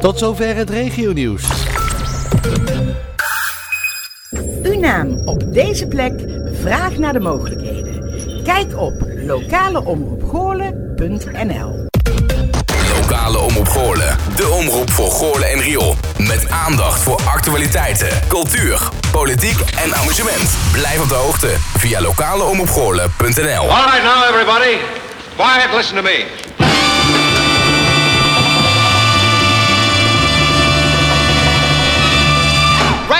Tot zover het regionieuws. Uw naam op deze plek, vraag naar de mogelijkheden. Kijk op lokaleomroepgoorlen.nl Lokale Omroep Goorlen. De omroep voor Goorlen en Riool. Met aandacht voor actualiteiten, cultuur, politiek en amusement. Blijf op de hoogte via lokaleomroepgoorlen.nl All right now, everybody. Quiet, listen to me.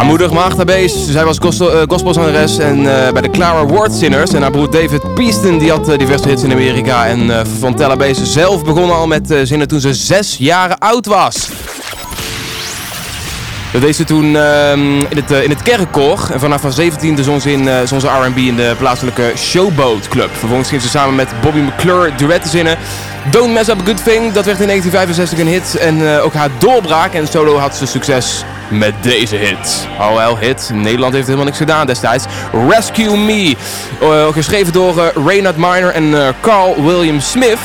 Me. Aanmoedig Maagda Bees. Zij was eh, gospelzangeres en eh, bij de Clara Ward Singers. En haar broer David Peaston die had eh, diverse hits in Amerika. En eh Fontella Bees zelf begon al met zingen toen ze zes jaar oud was. Dat deed ze toen ehm, in, het, eh, in het kerkkoor. En vanaf haar 17e zong ze, in, eh, zong ze R&B in de plaatselijke Showboat Club. Vervolgens ging ze samen met Bobby McClure duetten zingen. Don't Mess Up a Good Thing, dat werd in 1965 een hit. En eh, ook haar doorbraak en solo had ze succes met deze hit. Oh wel, hit. Nederland heeft helemaal niks gedaan destijds. Rescue Me. Eh, geschreven door eh, Raynard Miner en eh, Carl William Smith.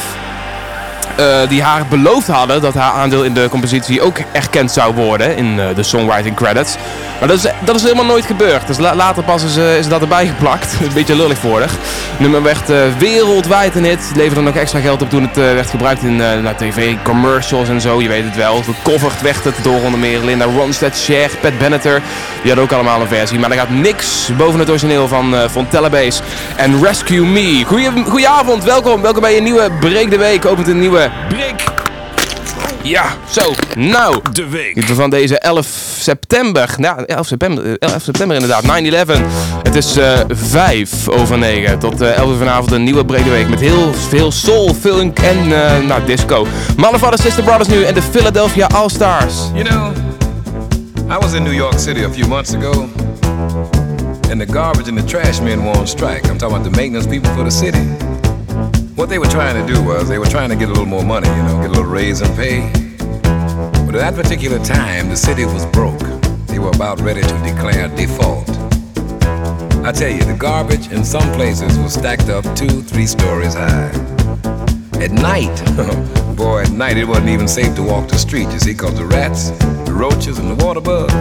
Eh, die haar beloofd hadden dat haar aandeel in de compositie ook erkend zou worden in eh, de songwriting credits. Maar dat is, dat is helemaal nooit gebeurd. Dus la- later pas is, eh, is dat erbij geplakt. een beetje lullig voor. Het nummer werd wereldwijd een hit. Leverde nog extra geld op toen het werd gebruikt in eh, nou, tv, commercials en zo. Je weet het wel. Gecoverd werd het door onder meer Linda Ronstadt, Cher, Pat Benatar. Die hadden ook allemaal een versie. Maar er gaat niks boven het origineel van, van Telebase en Rescue Me. Goedenavond, welkom. Welkom bij een nieuwe Break de Week. Opent een nieuwe Break. Ja, zo. Nou, De week. Van deze 11 september. Nou, 11 september, eh, 11 september inderdaad. 9-11. Het is eh 5 over 9. Tot eh 11 uur vanavond een nieuwe brede week. Met heel veel soul, funk en eh, nou, disco. Mother, Father, Sister, Brothers nu en de Philadelphia All-Stars. You know, I was in New York City a few months ago, and the garbage and the trash men were on strike. I'm talking about the maintenance people for the city. What they were trying to do was they were trying to get a little more money, you know, get a little raise in pay. But at that particular time, the city was broke. They were about ready to declare default. I tell you, the garbage in some places was stacked up two, three stories high. At night, boy, at night it wasn't even safe to walk the street, you see, because the rats, the roaches, and the water bugs,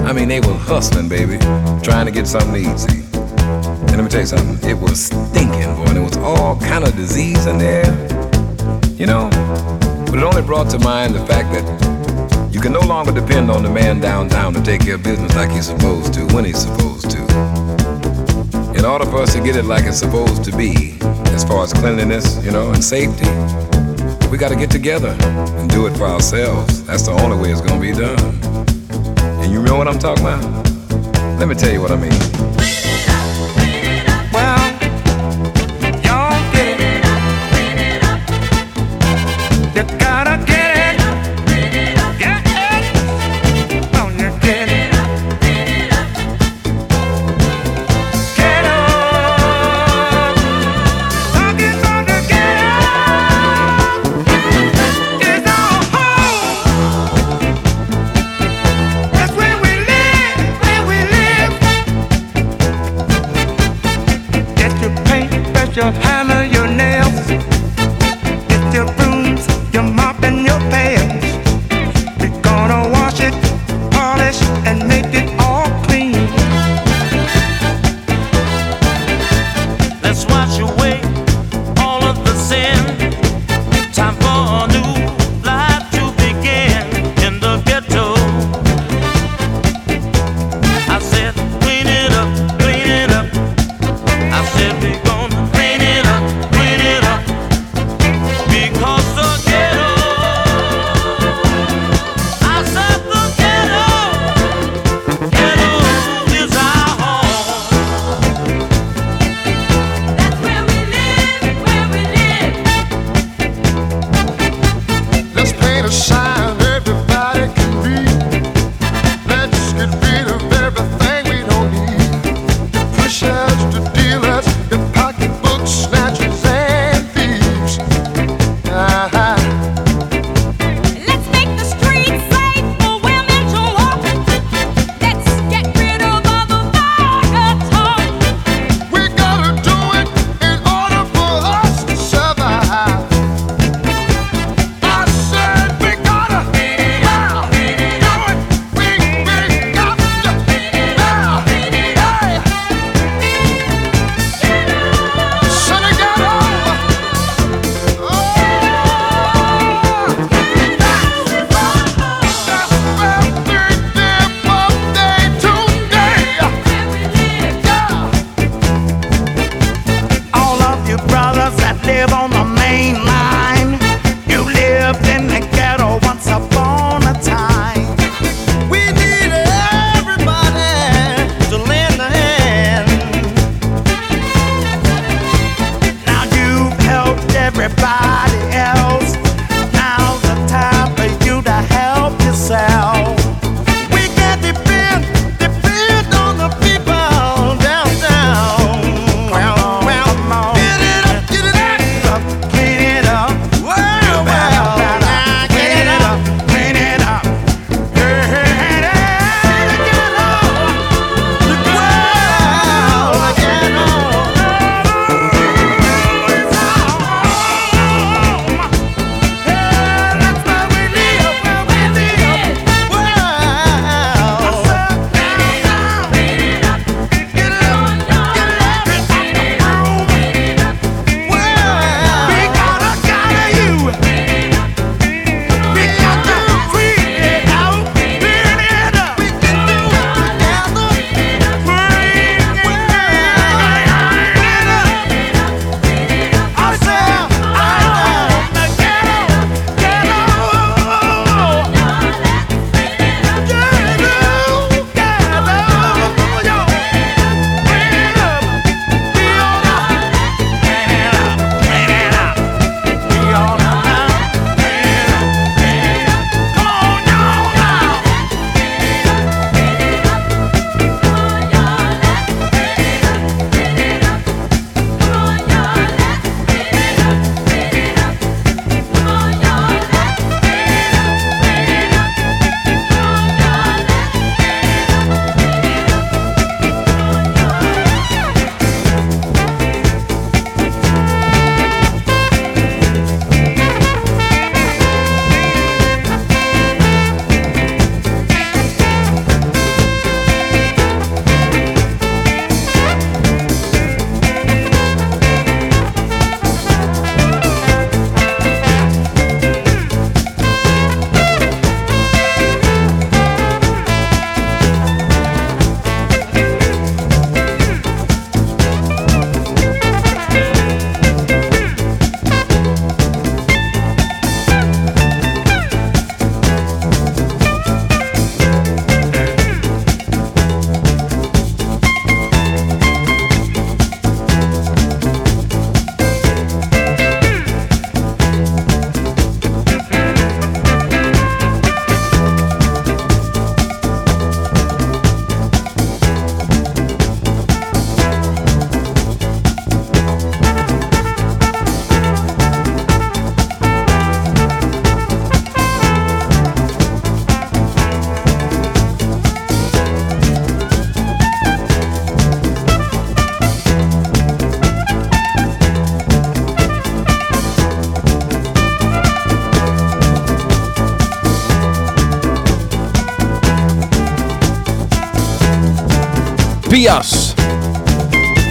I mean, they were hustling, baby, trying to get something to eat, see. And let me tell you something, it was stinking, boy, and there was all kind of disease in there, you know. But it only brought to mind the fact that you can no longer depend on the man downtown to take care of business like he's supposed to, when he's supposed to. In order for us to get it like it's supposed to be, as far as cleanliness, you know, and safety, we got to get together and do it for ourselves. That's the only way it's going to be done. And you know what I'm talking about? Let me tell you what I mean. Paint, get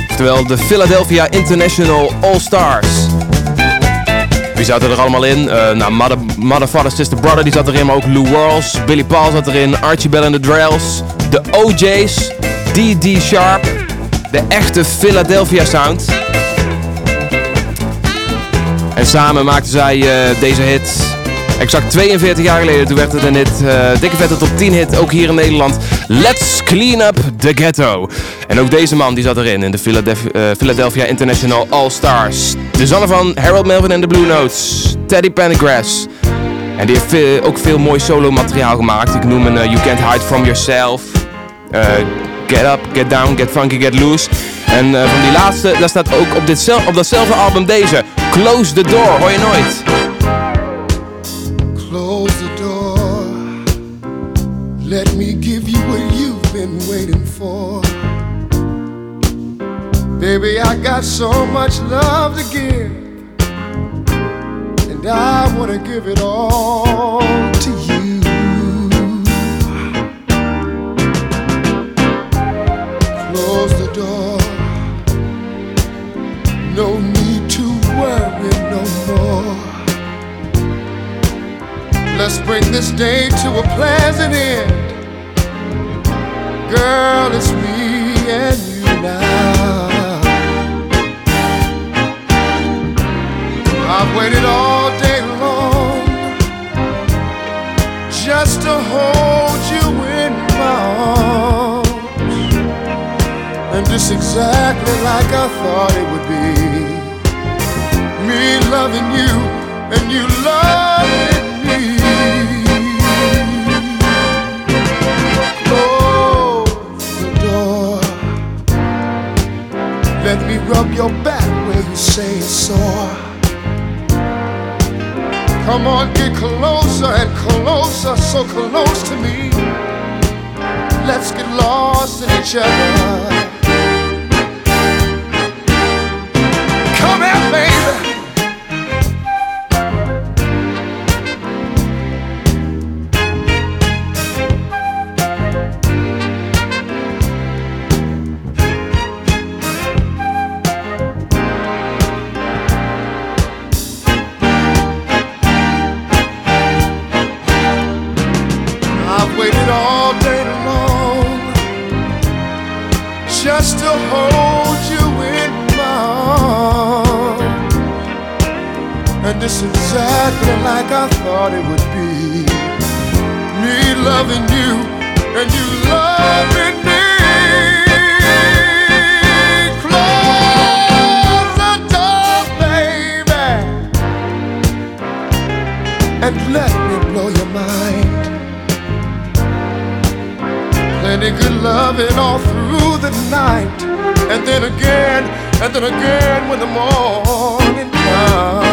Oftewel de Philadelphia International All-Stars. Wie zaten er allemaal in? Eh, nou, Mother, Mother, Sister, Brother, die zat erin. Maar ook Lou Rawls, Billy Paul zat erin. Archie Bell and the Drells. De OJ's. D.D. Sharp. De echte Philadelphia Sound. En samen maakten zij eh, deze hit. Exact 42 jaar geleden. Toen werd het een hit. eh, dikke vette top 10 hit. Ook hier in Nederland. Let's Clean Up the Ghetto. En ook deze man die zat erin. In de Philadelphia, eh, Philadelphia International All Stars. De zanger van Harold Melvin and the Blue Notes. Teddy Pendergrass. En die heeft ook veel mooi solo materiaal gemaakt. Ik noem een eh, You Can't Hide From Yourself. eh, get Up, Get Down, Get Funky, Get Loose. En van die laatste, daar staat ook op, dit op datzelfde album deze. Close the Door, hoor je nooit. Close the door. Let me give Baby, I got so much love to give. And I want to give it all to you. Close the door. No need to worry no more. Let's bring this day to a pleasant end. Girl, it's me and you now. Waited all day long just to hold you in my arms. And just exactly like I thought it would be. Me loving you and you loving me. Close the door. Let me rub your back where you say it's sore. Come on, get closer and closer, so close to me. Let's get lost in each other. Come here, baby. It would be. Me loving you and you loving me. Close the door, baby, and let me blow your mind. Plenty good loving all through the night. And then again, and then again when the morning comes.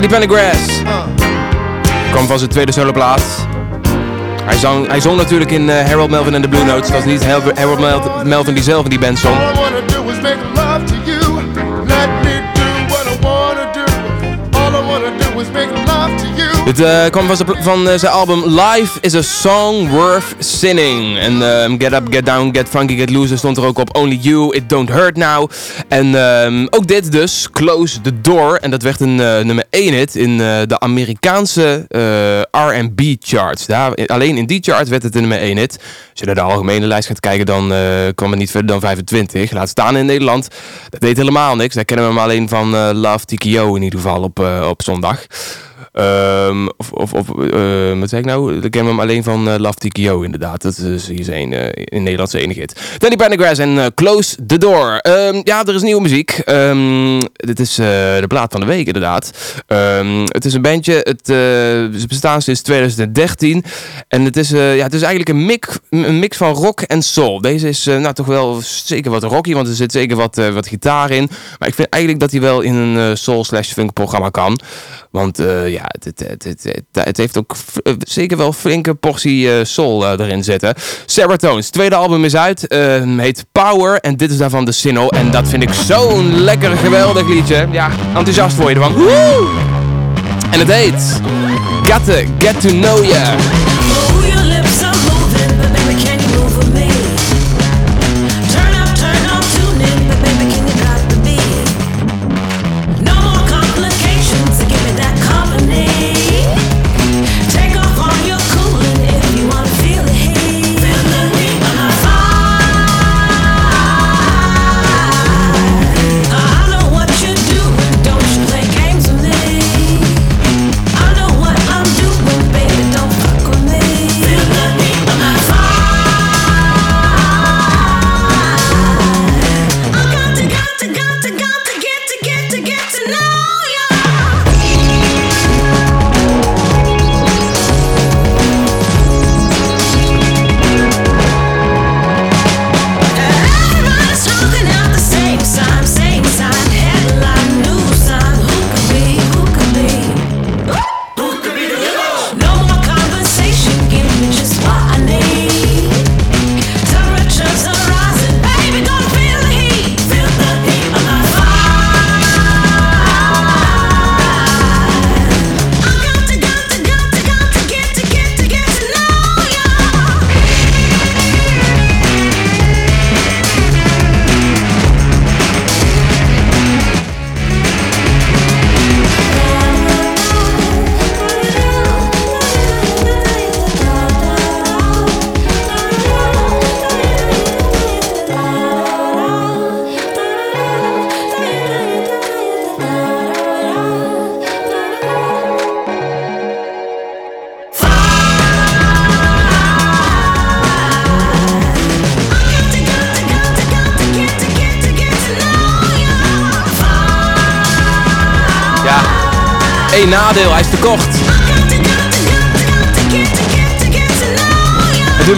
Teddy Pendergrass. Kwam van zijn tweede soloplaat. Hij zong, hij zong natuurlijk in eh, Harold Melvin en de Blue Notes. Dat was niet Harold Mel- Melvin die zelf in die band zong. Dit eh, kwam van zijn, eh, zijn album Life is a Song Worth Sinning. En ehm, Get Up, Get Down, Get Funky, Get Loose stond er ook op Only You, It Don't Hurt Now. En ehm, ook dit dus, Close the Door. En dat werd een eh, nummer 1 hit in de Amerikaanse R&B charts. Daar, alleen in die chart werd het een nummer 1 hit. Als je naar de algemene lijst gaat kijken, dan kwam het niet verder dan 25. Laat staan in Nederland. Dat deed helemaal niks. Daar kennen we hem alleen van Love TKO in ieder geval op, op zondag. Ehm, of, of, of eh, wat zeg ik nou? Ik ken hem alleen van eh, Love TKO inderdaad. Dat is hier zijn eh, in Nederland zijn enige hit. Danny Pendergrass en eh, Close the Door. Ehm, ja, er is nieuwe muziek. Ehm, dit is eh, de plaat van de week inderdaad. Ehm, het is een bandje. Het, eh, ze bestaan sinds 2013. En het is, eh, ja, het is eigenlijk een mix, een mix van rock en soul. Deze is eh, nou toch wel zeker wat rocky, want er zit zeker wat, eh, wat gitaar in. Maar ik vind eigenlijk dat hij wel in een eh, soul slash funk programma kan. Want eh, ja, het, het, het, heeft ook eh, zeker wel flinke portie eh, soul eh, erin zitten. Saratones, tweede album is uit. heet Power. En dit is daarvan de single. En dat vind ik zo'n lekker geweldig liedje. Ja, enthousiast voor je ervan. En het heet Got to Get to Know Ya.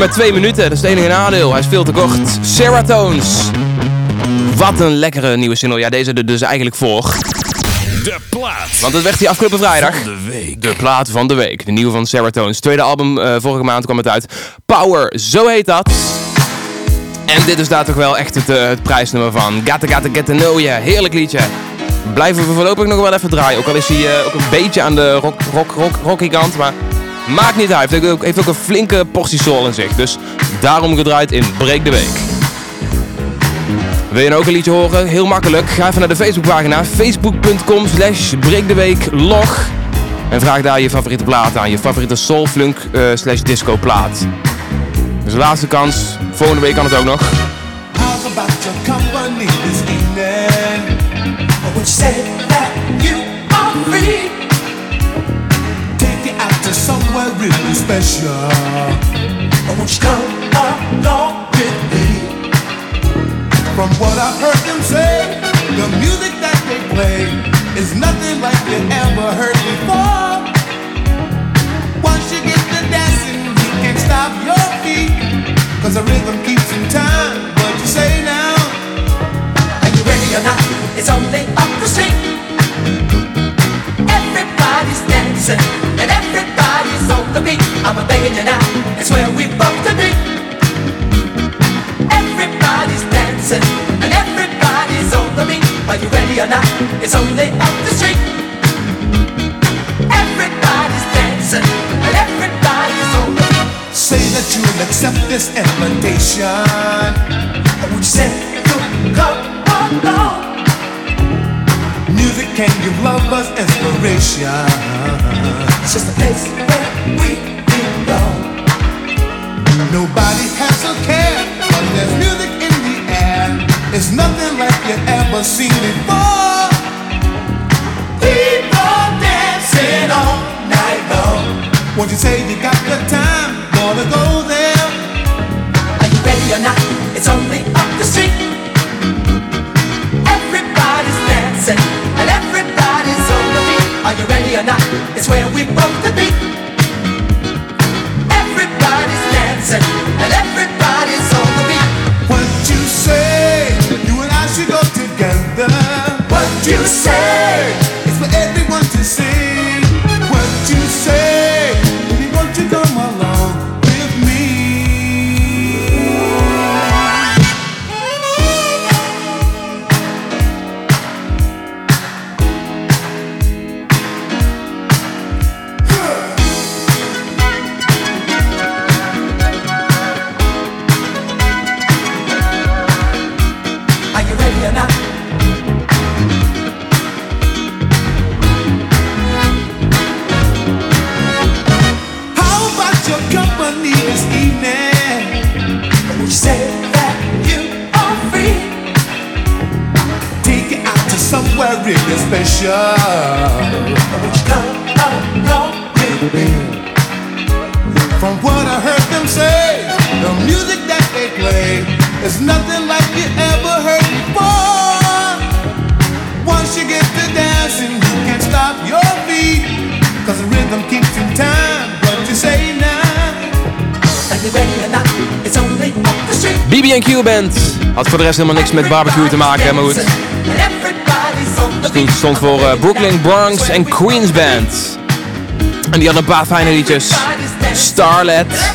Maar twee minuten, dat is het enige nadeel. Hij is veel te kort. Seratones. Wat een lekkere nieuwe single. Ja, deze er dus eigenlijk voor. De plaat. Want het werd die afgelopen vrijdag. Van de week. De plaat van de week. De nieuwe van Seratones. Tweede album, eh, vorige maand kwam het uit. Power, zo heet dat. En dit is daar toch wel echt het, eh, het prijsnummer van. Gotta gotta get to know ya. Heerlijk liedje. Blijven we voorlopig nog wel even draaien. Ook al is hij eh, ook een beetje aan de rock, rock, rock, rocky kant. Maar maakt niet uit. Hij heeft ook, een flinke portie soul in zich. Dus daarom gedraaid in Break de Week. Wil je nou ook een liedje horen? Heel makkelijk. Ga even naar de Facebookpagina. Facebook.com slash breekdeweeklog. En vraag daar je favoriete plaat aan. Je favoriete soulflunk eh, slash disco plaat. Dus laatste kans. Volgende week kan het ook nog. Take out to really special. Won't you come along with me? From what I've heard them say, the music that they play is nothing like you ever heard before. Once you get to dancing, you can't stop your feet. Cause the rhythm keeps in time. What you say now? Are you ready or not? It's only up the street. Everybody it's only up the street. Everybody's dancing and everybody's. Say that you'll accept this invitation. Would you say you'll come along? Music can give lovers inspiration. It's just a place where we belong. Nobody has a care, but there's music in the air. It's nothing like you ever seen before. Won't you say you got the time? Gonna go there. Are you ready or not? It's only up the street. Everybody's dancing and everybody's on the beat. Are you ready or not? It's where we both to be. Everybody's dancing and everybody's on the beat. What you say? You and I should go together. What you say? Had voor de rest helemaal niks met barbecue te maken, maar goed. Stond, voor eh, Brooklyn, Bronx en Queens Band. En die hadden een paar fijne liedjes. Starlet.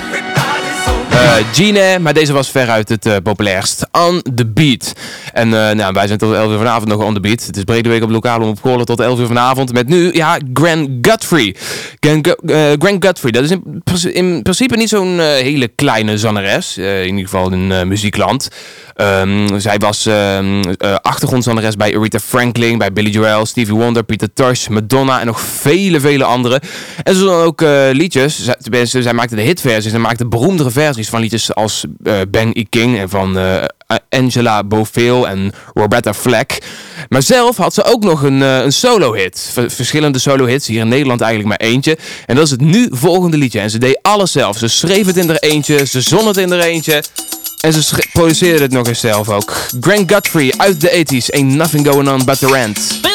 eh Gine, maar deze was veruit het eh, populairst. On the Beat. En nou, wij zijn tot 11 uur vanavond nog on the beat. Het is brede week op lokaal om op tot 11 uur vanavond. Met nu, ja, Gran Guthrie. Gran, Gu- eh, Guthrie, dat is in, pr- in principe niet zo'n eh, hele kleine zangeres. eh, in ieder geval in muziekland. Ehm, zij was eh, achtergrondzangeres bij Aretha Franklin, bij Billy Joel, Stevie Wonder, Peter Tosh, Madonna en nog vele, vele andere. En ze dan ook liedjes. Zij, zij maakte de hitversies en maakte beroemdere versies van liedjes als eh Bang E. King en van Angela Bofill en Roberta Flack. Maar zelf had ze ook nog een, eh, een solo-hit. Verschillende solo-hits, hier in Nederland eigenlijk maar eentje. En dat is het nu volgende liedje. En ze deed alles zelf. Ze schreef het in er eentje, ze zon het in er eentje. En ze produceerde het nog eens zelf ook. Grant Guthrie uit de 80s. Ain't nothing going on but the rent.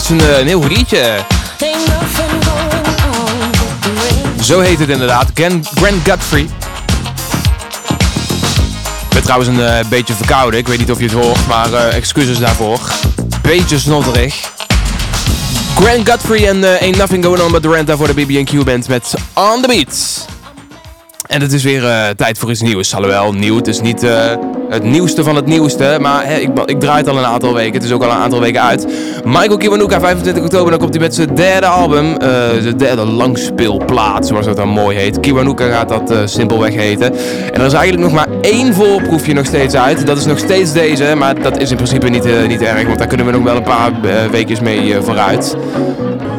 Steeds een, eh, een heel rain. Zo heet het inderdaad. Gran- Grant Godfrey. Ik ben trouwens een eh, beetje verkouden. Ik weet niet of je het hoort, maar eh, excuses daarvoor. Beetje snodderig. Grant Godfrey en eh, Ain't Nothing Going On But The Rent daar voor de BB&Q Band met On The Beat. En het is weer tijd voor iets nieuws. Alhoewel, nieuw. Het is niet het nieuwste van het nieuwste. Maar ik, ik draai het al een aantal weken. Het is ook al een aantal weken uit. Michael Kiwanuka, 25 oktober. Dan komt hij met zijn derde album. eh zijn derde langspeelplaat, zoals dat dan mooi heet. Kiwanuka gaat dat eh, simpelweg heten. En er is eigenlijk nog maar één voorproefje nog steeds uit. Dat is nog steeds deze. Maar dat is in principe niet, eh, niet erg. Want daar kunnen we nog wel een paar weekjes mee vooruit.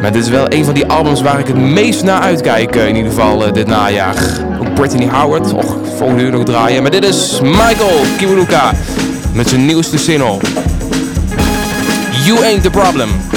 Maar dit is wel een van die albums waar ik het meest naar uitkijk. in ieder geval dit najaar. Ook Brittany Howard. Och, volgende uur nog draaien. Maar dit is Michael Kiwanuka. Met zijn nieuwste single. You Ain't The Problem.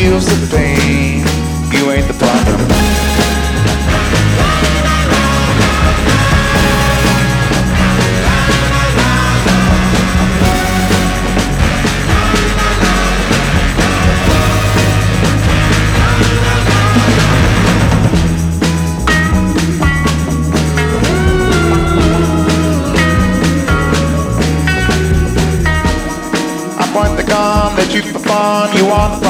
heals the pain. You ain't the problem. I point the gun that you perform,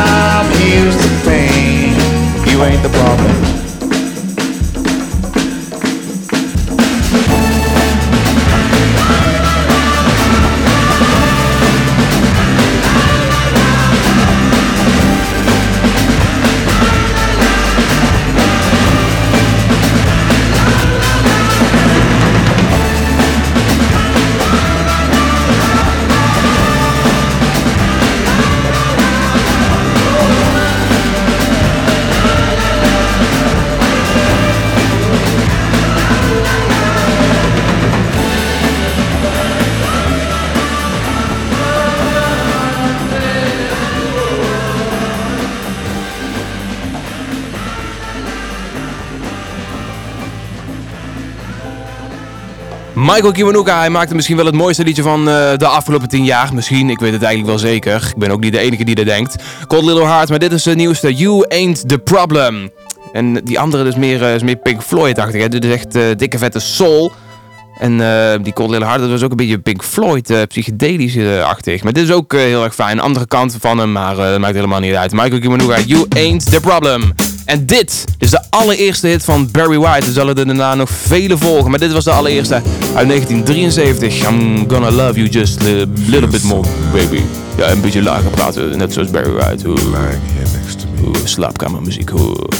Time heals the pain. You ain't the problem. Michael Kiwanuka, hij maakte misschien wel het mooiste liedje van eh, de afgelopen 10 jaar. Misschien, ik weet het eigenlijk wel zeker. Ik ben ook niet de enige die dat denkt. Cold Little Heart, maar dit is de nieuwste. You Ain't The Problem. En die andere is meer, eh, is meer Pink Floyd-achtig. Dit is echt eh, dikke vette soul. En die Cold Little Heart, dat was ook een beetje Pink Floyd, eh psychedelisch-achtig. Maar dit is ook heel erg fijn. Andere kant van hem, maar dat maakt helemaal niet uit. Michael Kiwanuka, You Ain't The Problem. En dit is de allereerste hit van Barry White. Er zullen er daarna nog vele volgen. Maar dit was de allereerste uit 1973. I'm gonna love you just a little bit more, baby. Ja, een beetje lager praten, net zoals Barry White. Oeh. Oeh, slaapkamermuziek. Oeh.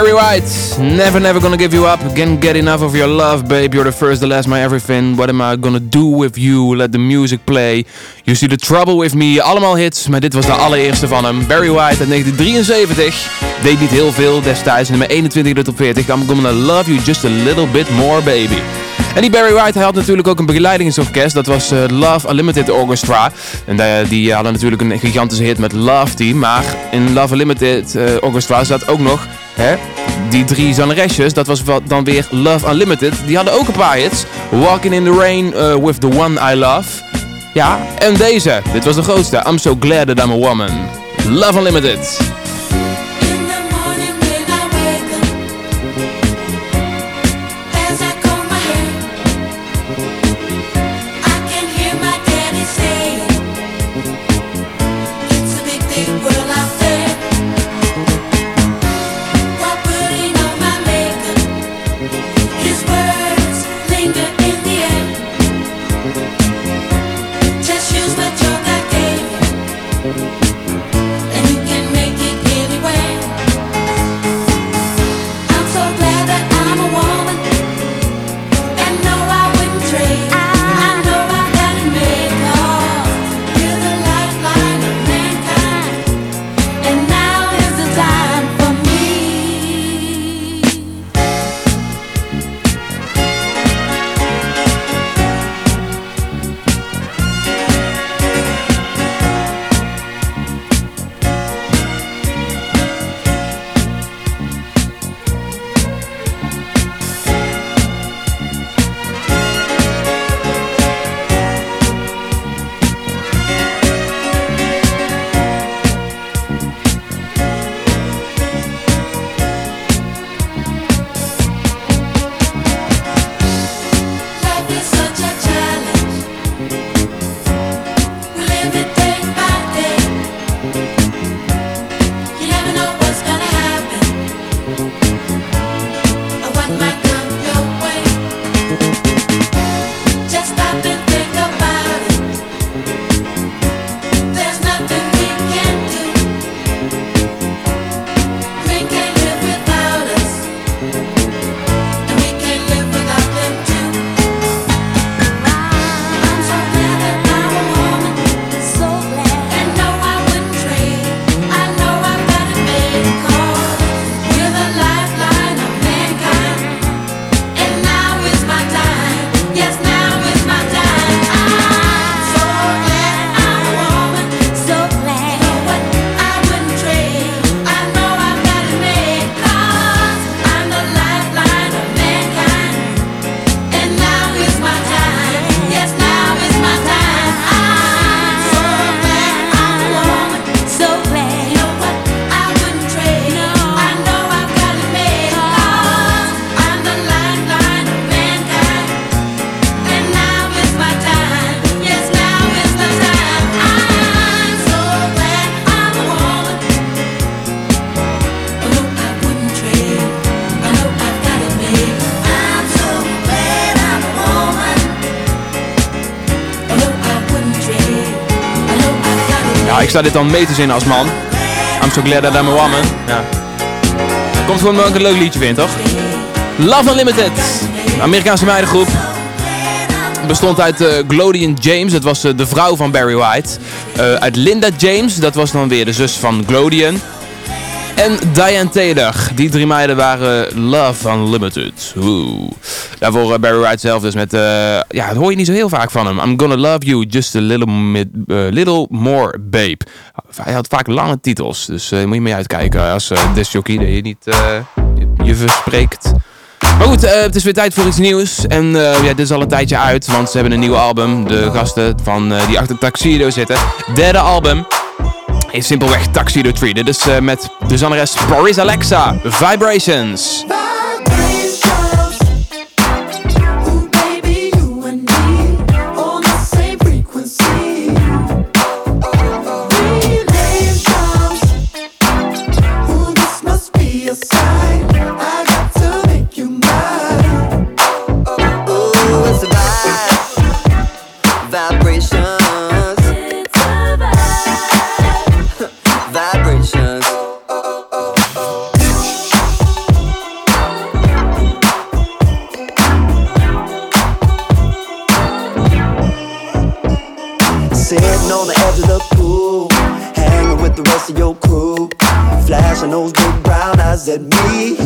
Barry White, never, never gonna give you up. Can't get enough of your love, babe. You're the first, the last, my everything. What am I gonna do with you? Let the music play. You see the trouble with me. Allemaal hits, maar dit was de allereerste van hem. Barry White uit 1973. Deed niet heel veel destijds. Nummer 21 in de top 40. I'm gonna love you just a little bit more, baby. En die Barry White hij had natuurlijk ook een begeleidingsorkest. Dat was eh, Love Unlimited Orchestra. En eh, die hadden natuurlijk een gigantische hit met Love Team. Maar in Love Unlimited eh, Orchestra zat ook nog hè, die drie zangeresjes. Dat was dan weer Love Unlimited. Die hadden ook een paar hits. Walking in the Rain with the One I Love. Ja, en deze. Dit was de grootste. I'm so glad that I'm a woman. Love Unlimited. Ik sta dit dan mee te zinnen als man. I'm so glad that I'm a woman. Ja. Komt gewoon omdat ik een leuk liedje vind, toch? Love Unlimited. Amerikaanse meidengroep. Bestond uit eh Glodian James, dat was eh, de vrouw van Barry White. Eh, uit Linda James, dat was dan weer de zus van Glodian. En Diane Taylor. Die drie meiden waren Love Unlimited. Oeh. Daarvoor eh, Barry White zelf dus met... eh, ja, dat hoor je niet zo heel vaak van hem. I'm gonna love you just a little, eh, little more, babe. Hij had vaak lange titels. Dus eh, moet je mee uitkijken als uh, discjockey dat je niet je, je verspreekt. Maar goed, het is weer tijd voor iets nieuws. En ja, dit is al een tijdje uit, want ze hebben een nieuw album. De gasten van, die achter Tuxedo zitten. Derde album. Is simpelweg Tuxedo 3. Dit is eh, met de zangeres Boris Alexa. Vibrations. Those big brown eyes at me.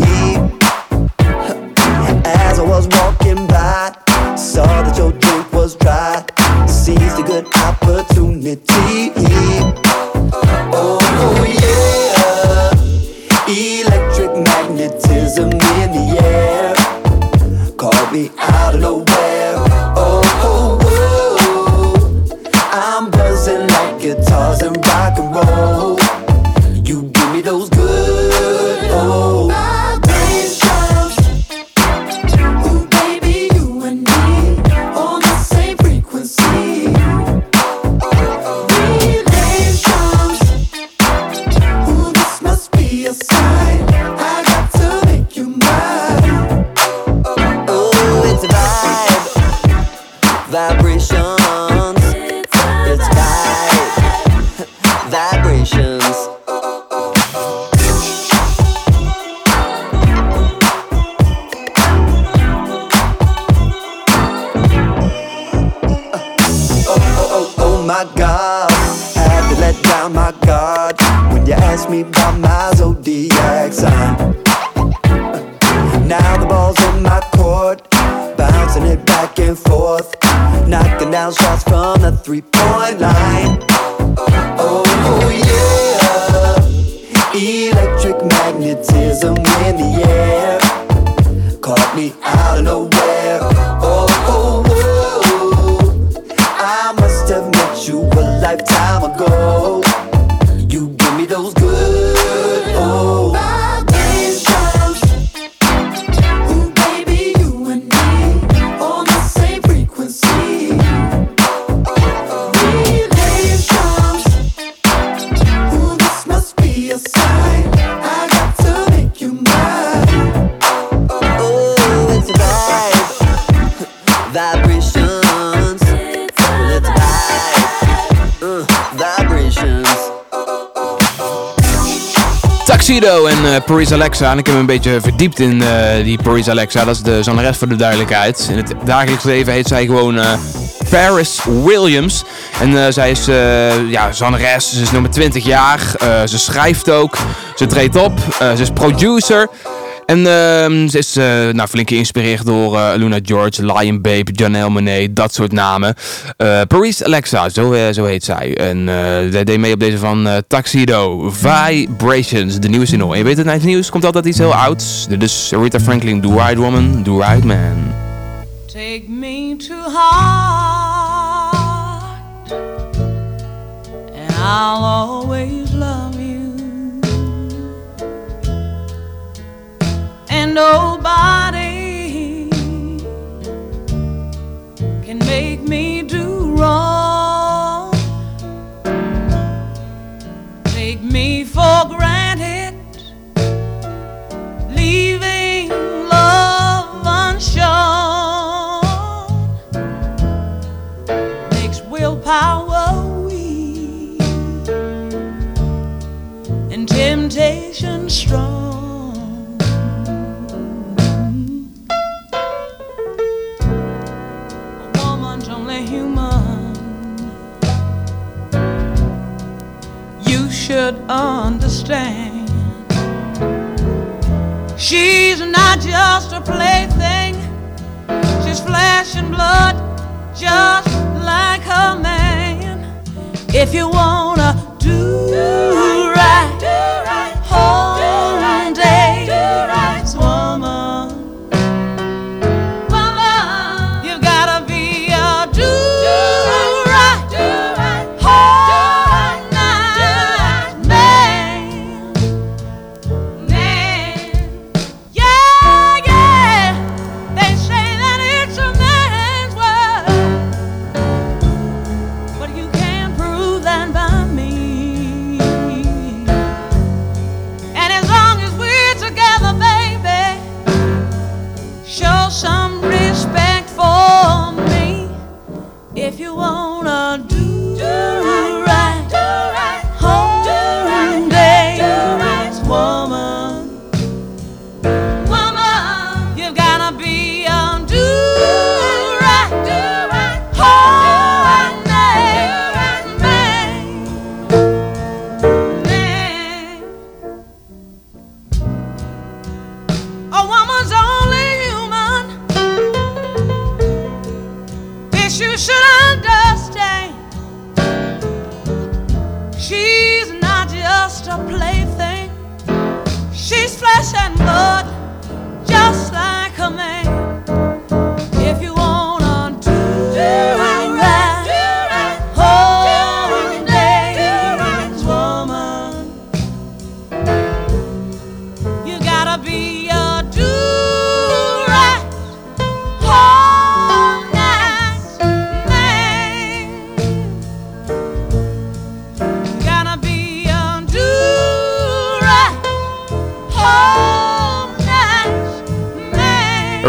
As I was walking by, saw that your drink was dry, seized a good opportunity. Oh yeah, electric magnetism in the air, caught me out of nowhere. Paris Alexa. En ik heb me een beetje verdiept in eh, die Paris Alexa. Dat is de zangeres voor de duidelijkheid. In het dagelijks leven heet zij gewoon eh, Paris Williams. En eh, zij is ja, zangeres. Ze is nummer 20 jaar. Ze schrijft ook. Ze treedt op. Ze is producer. En ehm, ze is eh, nou, flink geïnspireerd door eh, Luna George, Lion Babe, Janelle Monáe, dat soort namen. Eh Paris Alexa, zo, zo heet zij. En zij deed mee op deze van Tuxedo, Vibrations, de nieuwe single. En je weet het, na het nieuws komt altijd iets heel ouds. Dit is Rita Franklin, Do Right Woman, Do Right Man. Take me to heart, and I'll always nobody can make me do wrong. Take me for granted, leaving love unshown makes willpower weak and temptation strong. Should understand. She's not just a plaything. She's flesh and blood, just like her man. If you wanna do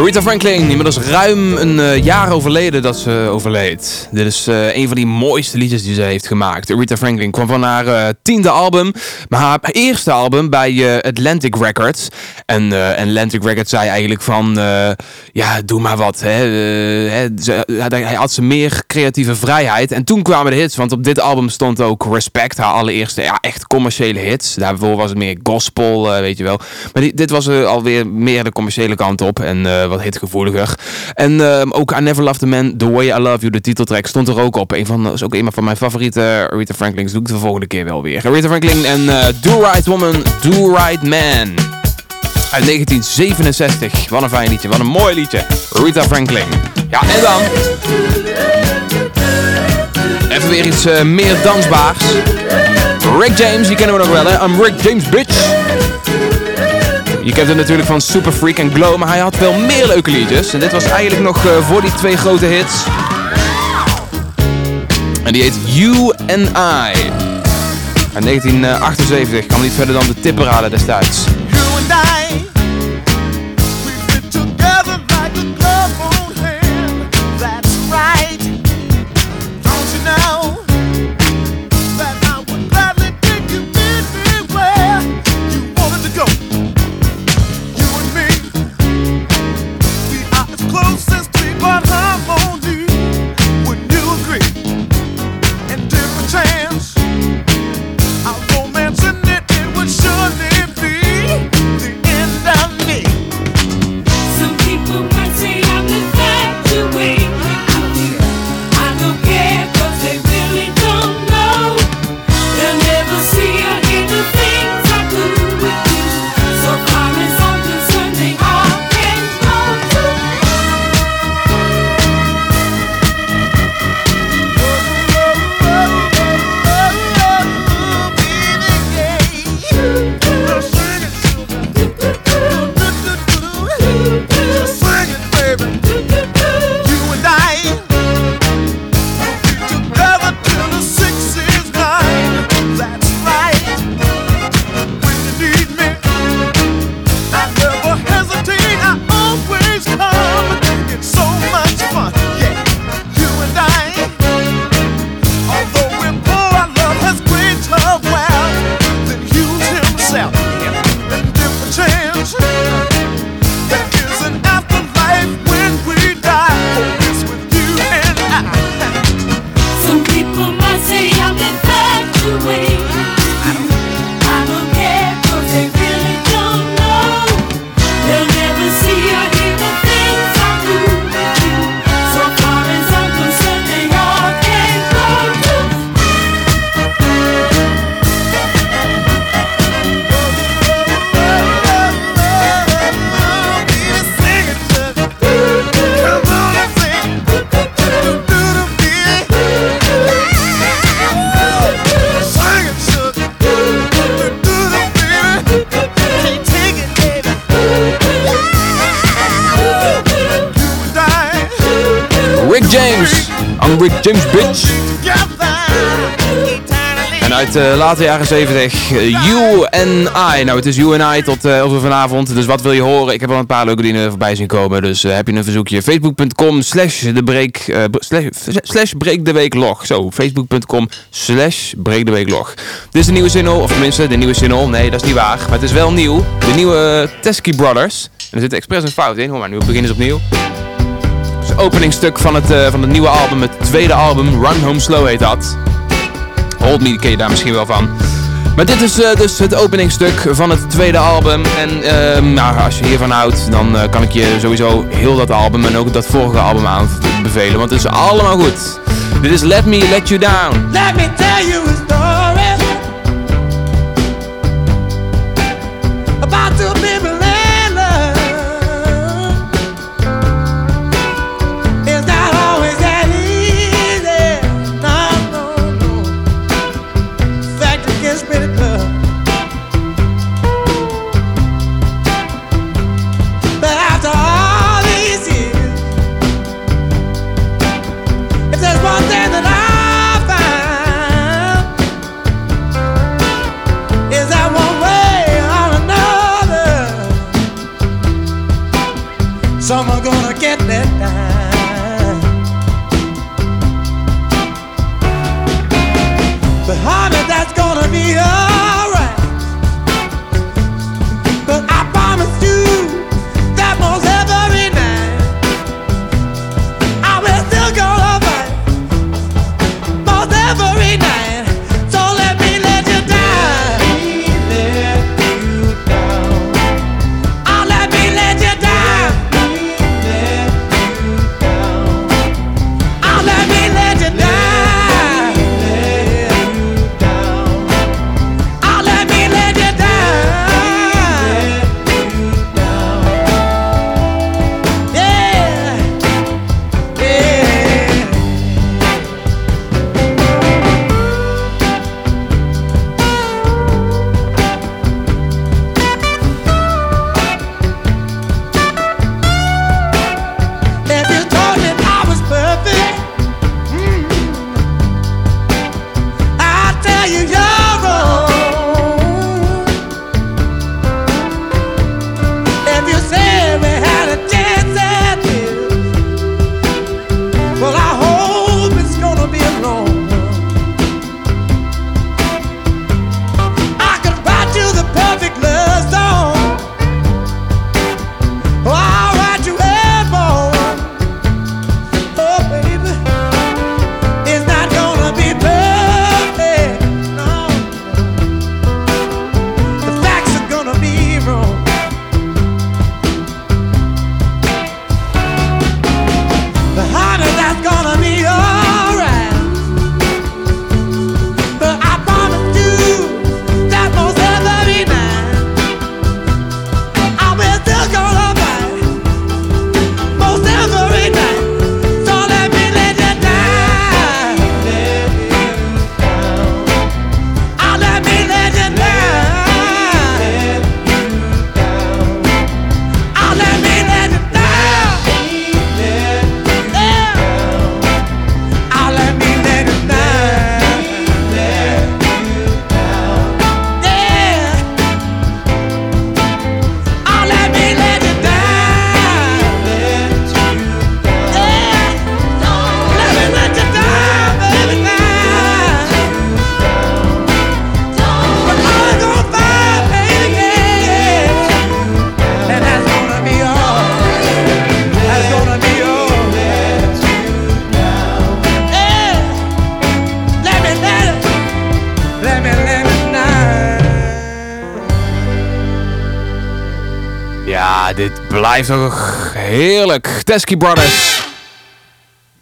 Rita Franklin, inmiddels ruim een eh, jaar overleden dat ze overleed. Dit is eh, een van die mooiste liedjes die ze heeft gemaakt. Rita Franklin kwam van haar eh, tiende album, maar haar eerste album bij Atlantic Records. En Atlantic Records zei eigenlijk van, ja, doe maar wat. Hè. Hè, ze- hij had ze meer creatieve vrijheid. En toen kwamen de hits, want op dit album stond ook Respect, haar allereerste ja, echt commerciële hits. Daarvoor was het meer gospel, weet je wel. Maar dit was alweer meer de commerciële kant op en wat hitgevoeliger. En ehm, ook I Never Loved a Man, The Way I Love You, de titeltrack, stond er ook op. Een van, is ook een van mijn favoriete Rita Franklin's. Doe ik de volgende keer wel weer. Rita Franklin en eh, Do Right Woman, Do Right Man. Uit 1967. Wat een fijn liedje, wat een mooi liedje. Rita Franklin. Ja, en dan... Even weer iets eh, meer dansbaars. Rick James, die kennen we nog wel hè. I'm Rick James, bitch. Je kent hem natuurlijk van Super Freak en Glow, maar hij had wel meer leuke liedjes. En dit was eigenlijk nog eh, voor die twee grote hits. En die heet You and I. Uit 1978, kwam niet verder dan de tipperaden destijds. You and I, late jaren 70, eh, You and I. Nou, het is You and I tot 11 uur vanavond. Dus wat wil je horen? Ik heb al een paar leuke dingen voorbij zien komen. Dus eh, heb je een verzoekje? Facebook.com slash de break, b- slash, slash break de week log. Zo, Facebook.com slash break de. Dit is de nieuwe single, of tenminste de nieuwe single. Nee, dat is niet waar. Maar het is wel nieuw. De nieuwe Teskey Brothers. En er zit expres een fout in. Hoor maar, nu beginnen ze opnieuw. Openingstuk van het, eh, van het nieuwe album. Het tweede album, Run Home Slow heet dat. Hold Me ken je daar misschien wel van. Maar dit is eh, dus het openingstuk van het tweede album. En ehm, als je hiervan houdt, dan eh, kan ik je sowieso heel dat album en ook dat vorige album aanbevelen. Want het is allemaal goed. Dit is Let Me Let You Down. Let me tell you a story dit blijft toch heerlijk. Teskey Brothers.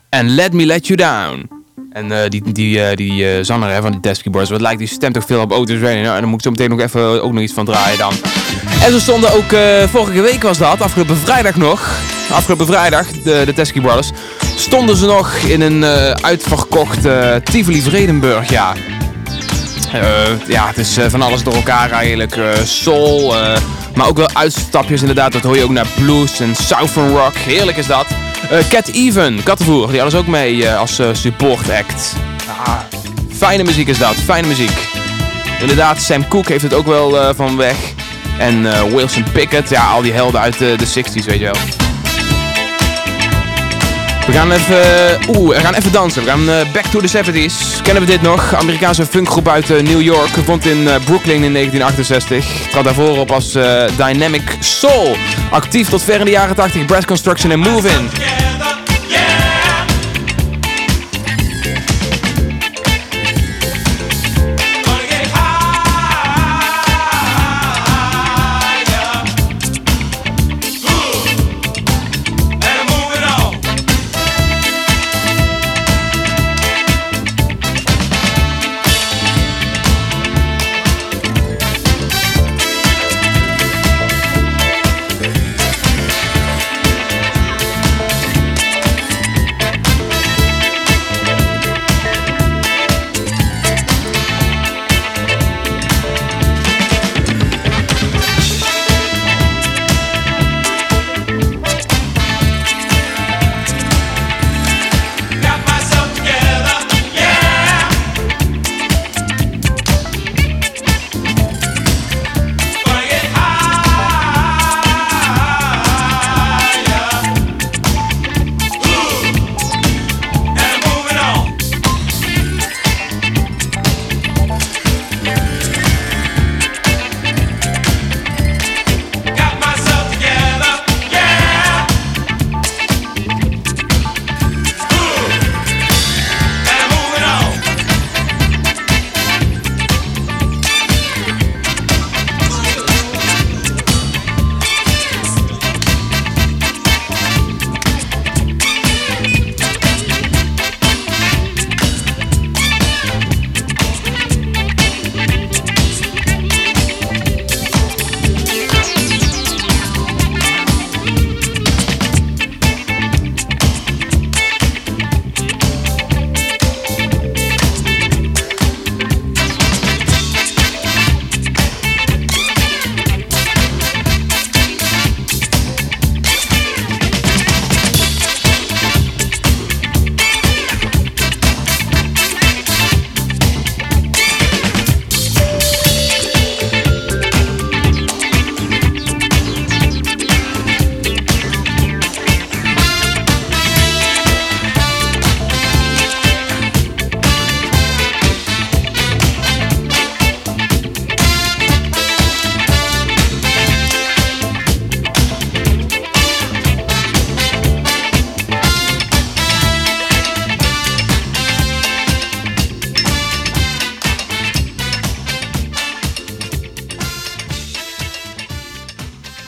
En Let Me Let You Down. En eh, die, die, eh, die eh, zanger van de Teskey Brothers, wat lijkt die stem toch veel op Otis Redding. Nou, en dan moet ik zo meteen nog even ook nog iets van draaien dan. En ze stonden ook, vorige week was dat, afgelopen vrijdag nog. Afgelopen vrijdag, de, de Teskey Brothers. Stonden ze nog in een uitverkocht Tivoli Vredenburg, ja. Ja, het is van alles door elkaar eigenlijk. soul, maar ook wel uitstapjes inderdaad. Dat hoor je ook naar blues en southern rock. Heerlijk is dat. Eh, Cat Even, Kattenvoer, die hadden ze ook mee eh, als eh, support act. Ah, fijne muziek is dat, fijne muziek. Inderdaad, Sam Cooke heeft het ook wel van weg. En Wilson Pickett, ja, al die helden uit de, de 60s, weet je wel. We gaan even, oeh, we gaan even dansen. We gaan eh, back to the 70s. Kennen we dit nog? Amerikaanse funkgroep uit eh, New York. Vond in eh, Brooklyn in 1968. Trad daarvoor op als Dynamic Soul. Actief tot ver in de jaren 80. Brass Construction en Move In.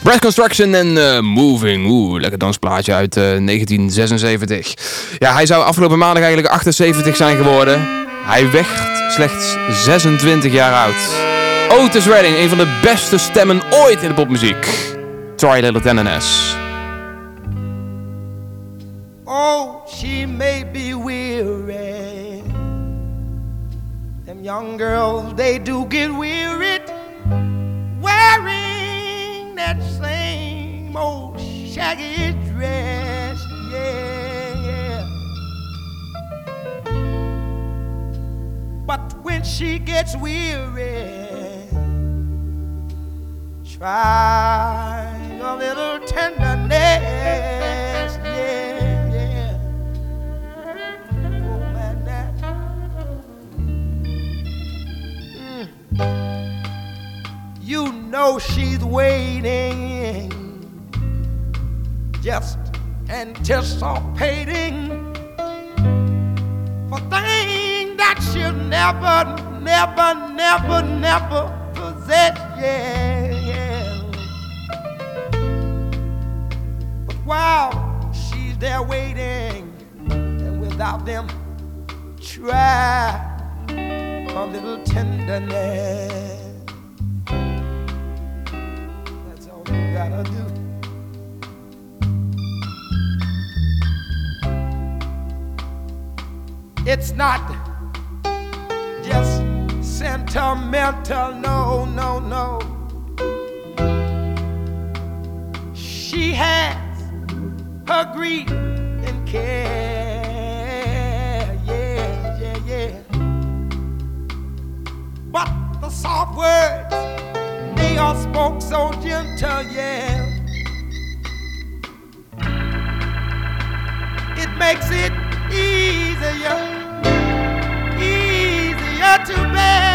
Breath Construction en eh, Moving. Oeh, lekker dansplaatje uit eh, 1976. Ja, hij zou afgelopen maandag eigenlijk 78 zijn geworden. Hij werd slechts 26 jaar oud. Otis Redding, een van de beste stemmen ooit in de popmuziek. Try Little Tenderness. Oh, she may be weary. Them young girls, they do get wearied that same old shaggy dress. Yeah, yeah. But when she gets weary, try a little tenderness. Know she's waiting, just anticipating for things that she'll never, never, never, never possess. Yeah, yeah. But while she's there waiting, and without them, try a little tenderness. Gotta do. It's not just sentimental, no, no, no. She has her grief and care, yeah, yeah, yeah. But the soft words, they are spoke so gentle, yeah. It makes it easier, easier to bear.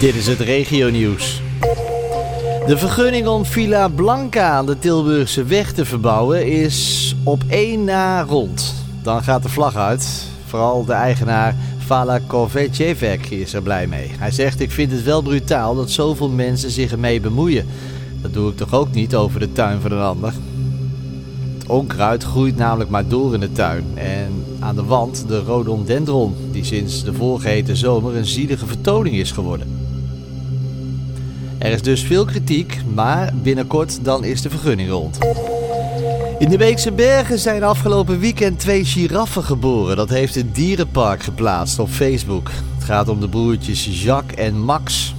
Dit is het regionieuws. De vergunning om Villa Blanca aan de Tilburgse weg te verbouwen is op één na rond. Dan gaat de vlag uit. Vooral de eigenaar Vala Kovacevic is er blij mee. Hij zegt ik vind het wel brutaal dat zoveel mensen zich ermee bemoeien. Dat doe ik toch ook niet over de tuin van een ander. Het onkruid groeit namelijk maar door in de tuin. En aan de wand de rhododendron, die sinds de voorgeheten zomer een zielige vertoning is geworden. Er is dus veel kritiek, maar binnenkort dan is de vergunning rond. In de Beekse Bergen zijn afgelopen weekend twee giraffen geboren. Dat heeft het dierenpark geplaatst op Facebook. Het gaat om de broertjes Jacques en Max.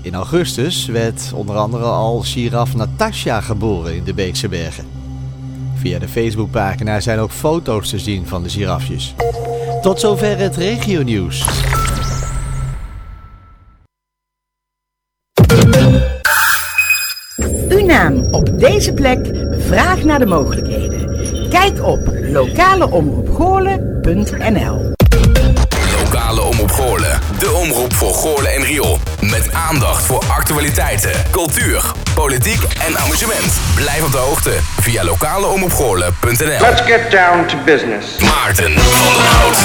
In augustus werd onder andere al giraf Natasja geboren in de Beekse Bergen. Via de Facebookpagina zijn ook foto's te zien van de girafjes. Tot zover het regionieuws. Deze plek, vraag naar de mogelijkheden. Kijk op lokaleomroepgoorlen.nl Lokale Omroep Goorlen. De omroep voor Goorlen en Riool. Met aandacht voor actualiteiten, cultuur, politiek en amusement. Blijf op de hoogte via lokaleomroepgoorlen.nl Let's get down to business. Maarten van den Hout.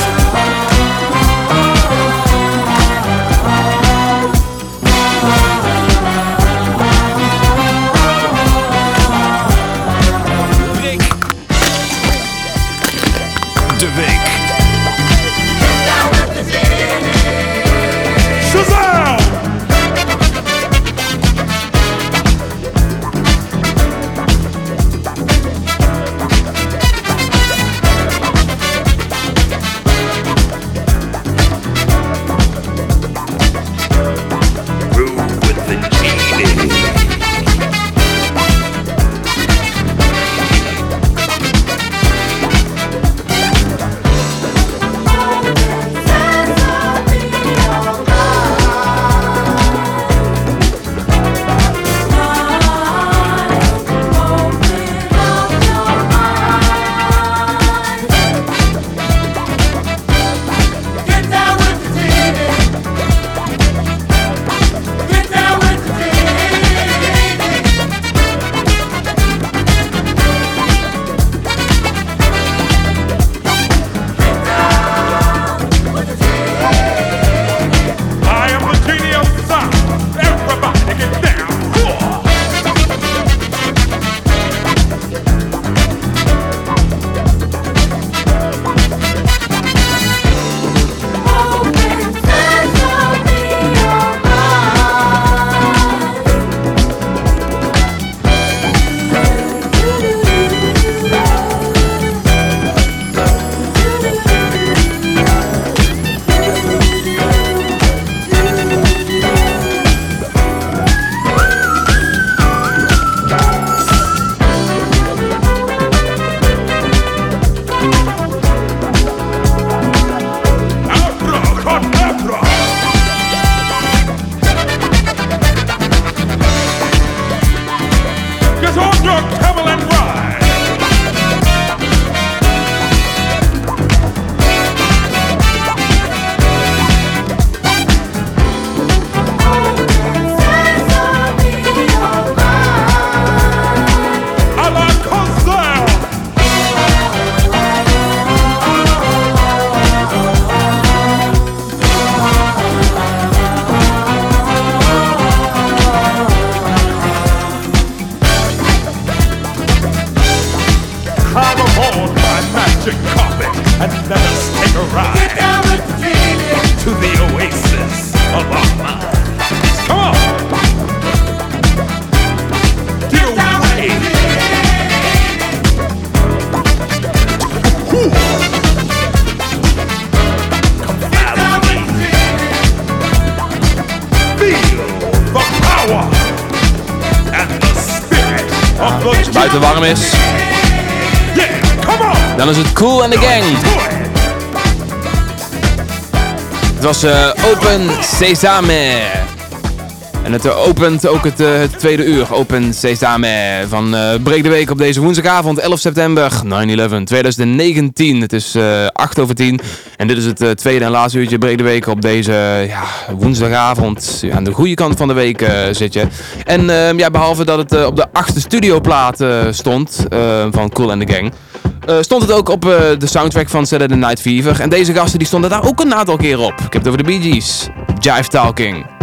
Eh, Open Sesame. En het eh, opent ook het, eh, het tweede uur. Open Sesame van Breek de Week op deze woensdagavond 11 september 9-11 2019. Het is eh 8 over 10. En dit is het tweede en laatste uurtje Breek de Week op deze ja, woensdagavond. Aan de goede kant van de week zit je. En eh, ja, behalve dat het op de achtste studioplaat stond van Cool and the Gang. Eh, stond het ook op eh, de soundtrack van Saturday Night Fever. En deze gasten die stonden daar ook een aantal keer op. Ik heb het over de Bee Gees. Jive Talking.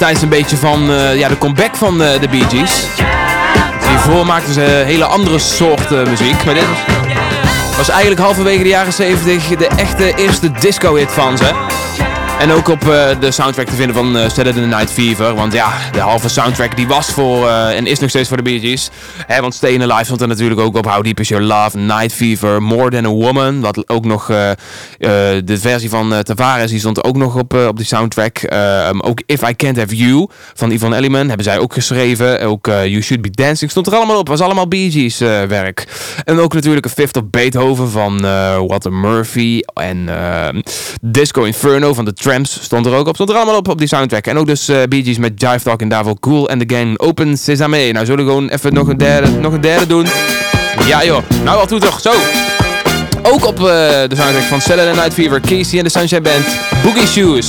Destijds een beetje van eh, ja, de comeback van eh, de Bee Gees. Hiervoor maakten ze hele andere soorten muziek. Maar dit was, was eigenlijk halverwege de jaren 70 de echte eerste disco-hit van ze. En ook op eh, de soundtrack te vinden van eh, Saturday Night Fever. Want ja, de halve soundtrack die was voor eh, en is nog steeds voor de Bee Gees. Hè, want Stay in Alive stond er natuurlijk ook op. How Deep Is Your Love, Night Fever, More Than a Woman. Wat ook nog eh, eh, de versie van eh, Tavares, die stond ook nog op, eh, op die soundtrack. Ehm, ook If I Can't Have You van Yvonne Elliman hebben zij ook geschreven. Ook eh, You Should Be Dancing stond er allemaal op. Was allemaal Bee Gees eh, werk. En ook natuurlijk een Fifth of Beethoven van eh, Walter Murphy. En ehm, Disco Inferno van de Tramps stond er ook op. Stond er allemaal op op die soundtrack. En ook dus eh Bee Gees met Jive Talk en daarvoor Cool and the Gang Open Sesame. Nou, zullen we gewoon even nog een derde, nog een derde doen? Ja joh, nou al toe toch, zo. Ook op eh, de soundtrack van Saturday Night Fever, Casey en de Sunshine Band, Boogie Shoes.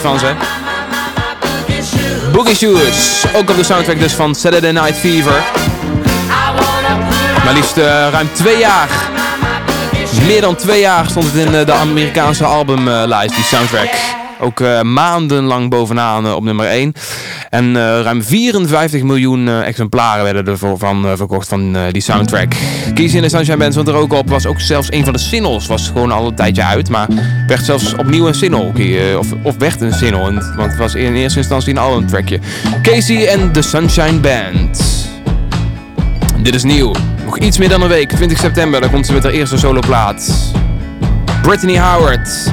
Van ze. Boogie Shoes, ook op de soundtrack dus van Saturday Night Fever. Maar liefst eh, ruim twee jaar. Meer dan twee jaar stond het in eh, de Amerikaanse albumlijst, die soundtrack. Ook eh, maandenlang bovenaan eh, op nummer 1. En eh, ruim 54 miljoen exemplaren werden er van verkocht van die soundtrack. Kies in de Sunshine Band stond er ook op. Was ook zelfs een van de singles. Was gewoon al een tijdje uit. Maar werd zelfs opnieuw een single. of, of werd een single. Want het was in eerste instantie een albumtrackje. Casey en de Sunshine Band. Dit is nieuw. Nog iets meer dan een week. 20 september. Dan komt ze met haar eerste soloplaat. Brittany Howard.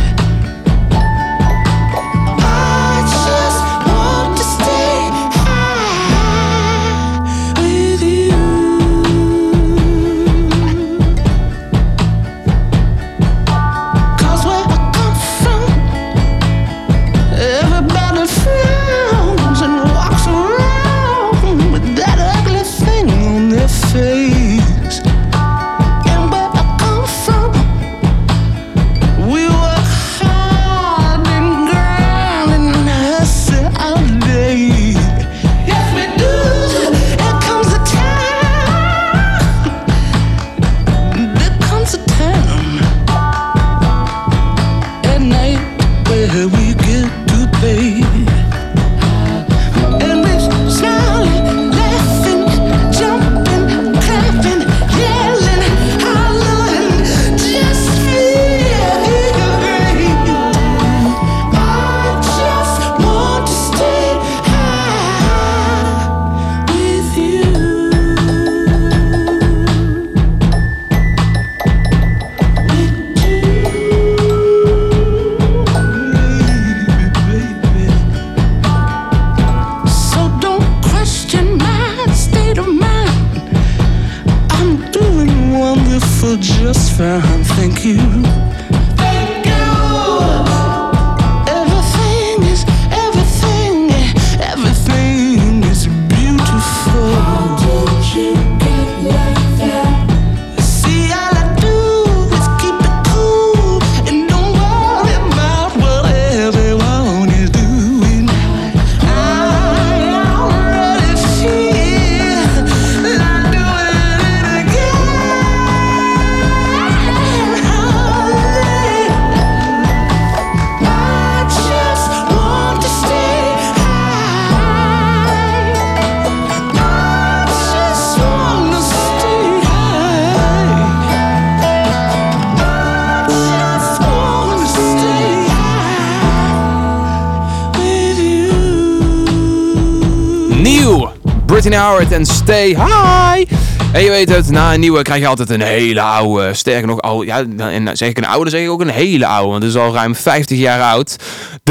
Britney Howard en Stay High! En je weet het, na een nieuwe krijg je altijd een hele oude. Sterker nog, oude, ja, en zeg ik een oude, zeg ik ook een hele oude. Want het is al ruim 50 jaar oud.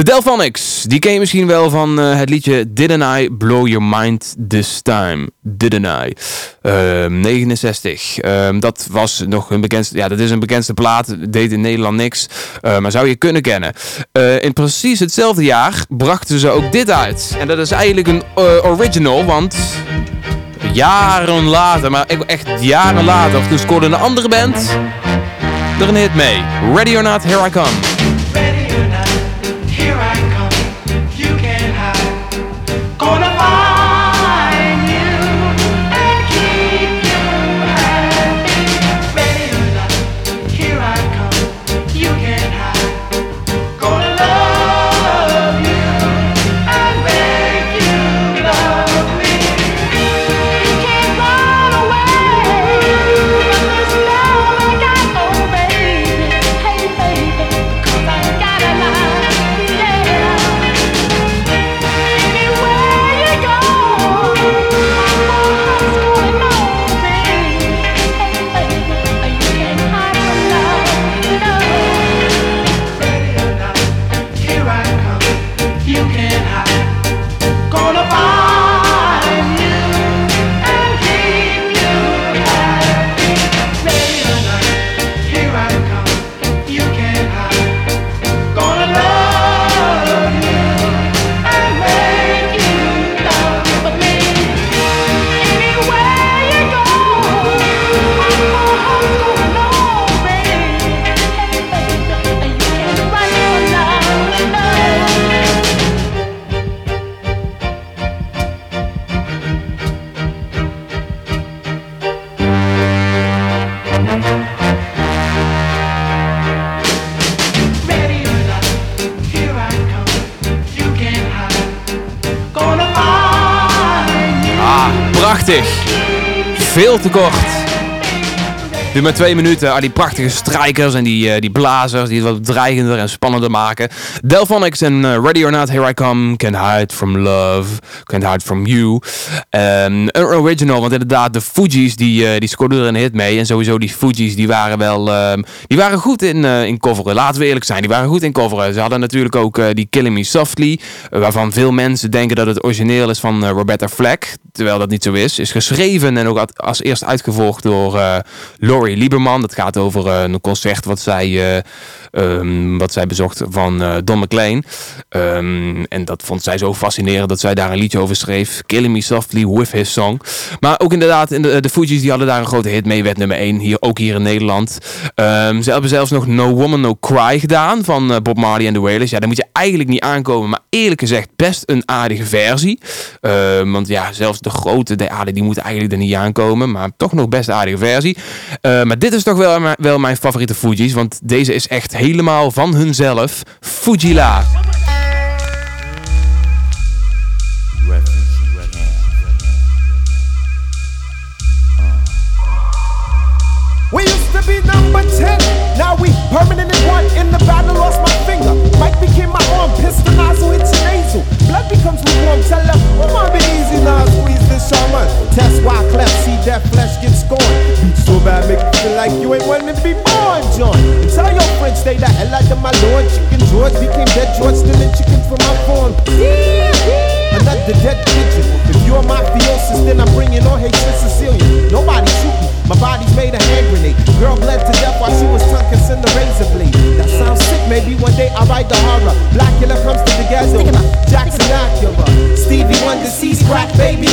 De Delphonics, die ken je misschien wel van eh, het liedje Didn't I Blow Your Mind This Time? Didn't I? Ehm, 69. Ehm, dat was nog een bekendste, ja, dat is een bekendste plaat. Deed in Nederland niks, eh, maar zou je kunnen kennen. Eh, in precies hetzelfde jaar brachten ze ook dit uit. En dat is eigenlijk een original, want jaren later, maar echt jaren later, toen scoorde een andere band er een hit mee. Ready or not, here I come. Veel te kort. Nu maar twee minuten. Ah, die prachtige strijkers en die, eh, die blazers die het wat dreigender en spannender maken. Delphonics en eh, Ready or Not, Here I Come. Can't hide from love. Can't hide from you. Ehm, een original, want inderdaad, de Fugees die, eh, die scoorden er een hit mee. En sowieso die Fugees, die waren wel... ehm, die waren goed in, in coveren. Laten we eerlijk zijn, die waren goed in coveren. Ze hadden natuurlijk ook die Killing Me Softly. waarvan veel mensen denken dat het origineel is van Roberta Flack. Terwijl dat niet zo is. Is geschreven en ook als eerst uitgevolgd door eh, Lieberman. Dat gaat over eh, een concert wat zij, eh, ehm, wat zij bezocht van eh, Don McLean. Ehm, en dat vond zij zo fascinerend dat zij daar een liedje over schreef. Killing Me Softly with his song. Maar ook inderdaad, in de, de die hadden daar een grote hit mee. Werd nummer 1, hier, ook hier in Nederland. Ehm, ze hebben zelfs nog No Woman No Cry gedaan van eh, Bob Marley en The Wailers. Ja, daar moet je eigenlijk niet aankomen. Maar eerlijk gezegd best een aardige versie. Want ja, zelfs de grote, de aarde, die moeten eigenlijk er niet aankomen. Maar toch nog best een aardige versie. Eh, maar dit is toch wel, wel mijn favoriete Fugees. Want deze is echt helemaal van hunzelf. Fujila. We used to be number 10, now we permanently one. In the battle, lost my finger. Mike became my arm, pistol nozzle your nasal. Blood becomes lukewarm, tell her, oh my, be easy now, squeeze this shaman. Test why cleft, see that flesh get scorned. Beat so bad, make you feel like you ain't wanting to be born, John. Tell your friends, stay the hell out of my lord. Chicken George became dead George, stealing chickens from my farm. Another dead pigeon. If you're mafiosis, then I'm bringing on hatred Sicilian. Nobody shoot me. My body's made a hand grenade. Girl bled to death while she was tucking in the razor blade. That sounds sick, maybe one day I'll write the horror. Blackula comes to the ghetto. Jackson Acura. Stevie Wonder sees crack baby.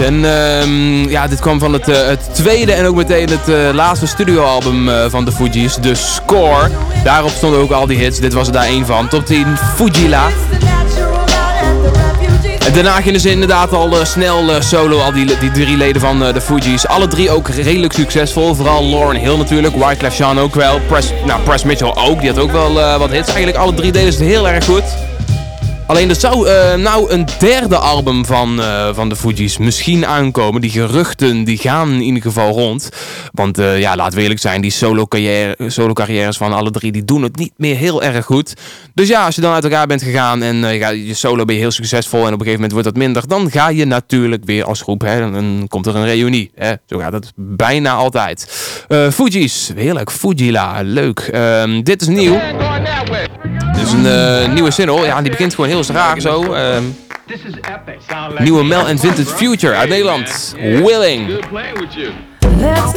En ehm, ja, dit kwam van het, eh, het tweede en ook meteen het eh, laatste studioalbum eh, van de Fuji's, The Score. Daarop stonden ook al die hits, dit was er daar één van. Top 10 Fujila. En daarna gingen ze inderdaad al snel solo, al die, die drie leden van de Fuji's. Alle drie ook redelijk succesvol, vooral Lauren Hill natuurlijk, Wyclef Jean ook wel, Press, nou, Press Mitchell ook, die had ook wel wat hits. Eigenlijk alle drie deden ze het heel erg goed. Alleen er zou uh, nou een derde album van, eh, van de Fuji's misschien aankomen. Die geruchten die gaan in ieder geval rond. Want eh, ja, laat we eerlijk zijn, die solo, carrière, solo carrières van alle drie, die doen het niet meer heel erg goed. Dus ja, als je dan uit elkaar bent gegaan en eh, je solo ben je heel succesvol en op een gegeven moment wordt dat minder, dan ga je natuurlijk weer als groep, hè, en dan komt er een reunie. Hè. Zo gaat het bijna altijd. Uh, Fuji's, heerlijk, Fujila, leuk. Ehm, dit is nieuw. Dit is een nieuwe single, ja, die begint gewoon heel raar zo. Ehm, nieuwe Mel en Vintage Future uit Nederland, Willing. Let's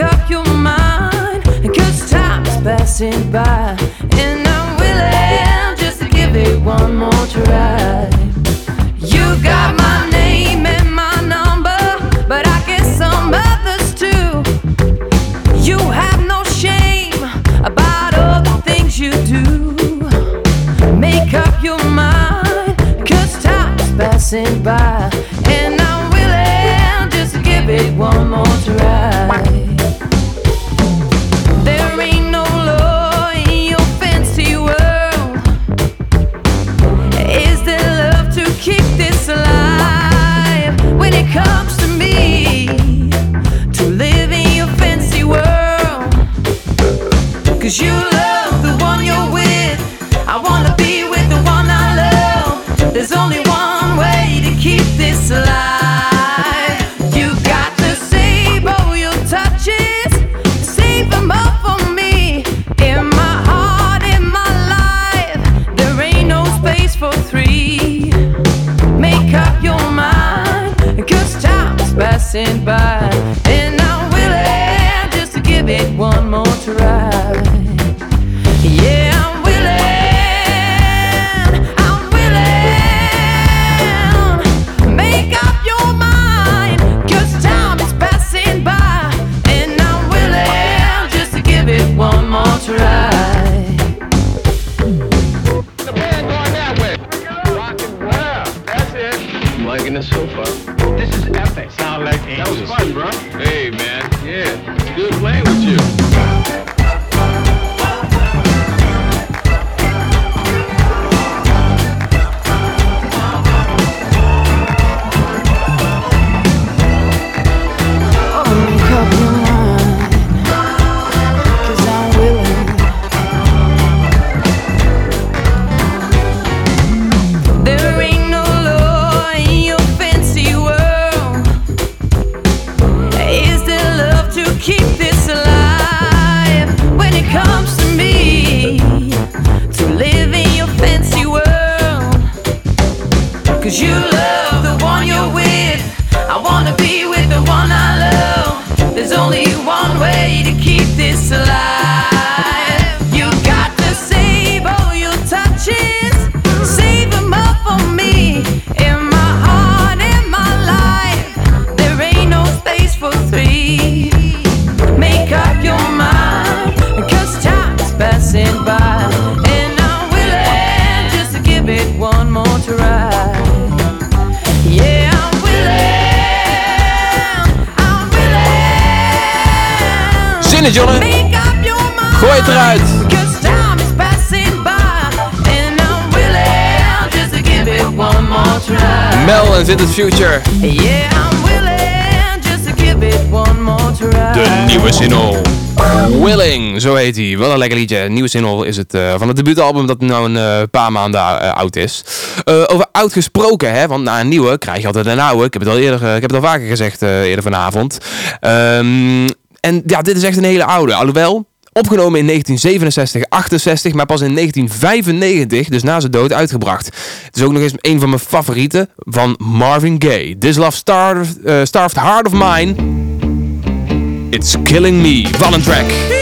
up your mind, cause time is passing by. City. Wat een lekker liedje. Nieuwe single is het eh, van het debuutalbum dat nu een eh, paar maanden eh, oud is. over oud gesproken, hè, want na een nieuwe krijg je altijd een oude. Ik heb het al, eerder, ik heb het al vaker gezegd eerder vanavond. Ehm, en ja, dit is echt een hele oude. Alhoewel, opgenomen in 1967, 68, maar pas in 1995, dus na zijn dood, uitgebracht. Het is ook nog eens een van mijn favorieten van Marvin Gaye. This Love Starved, Starved Heart of Mine. It's Killing Me. Wat een track.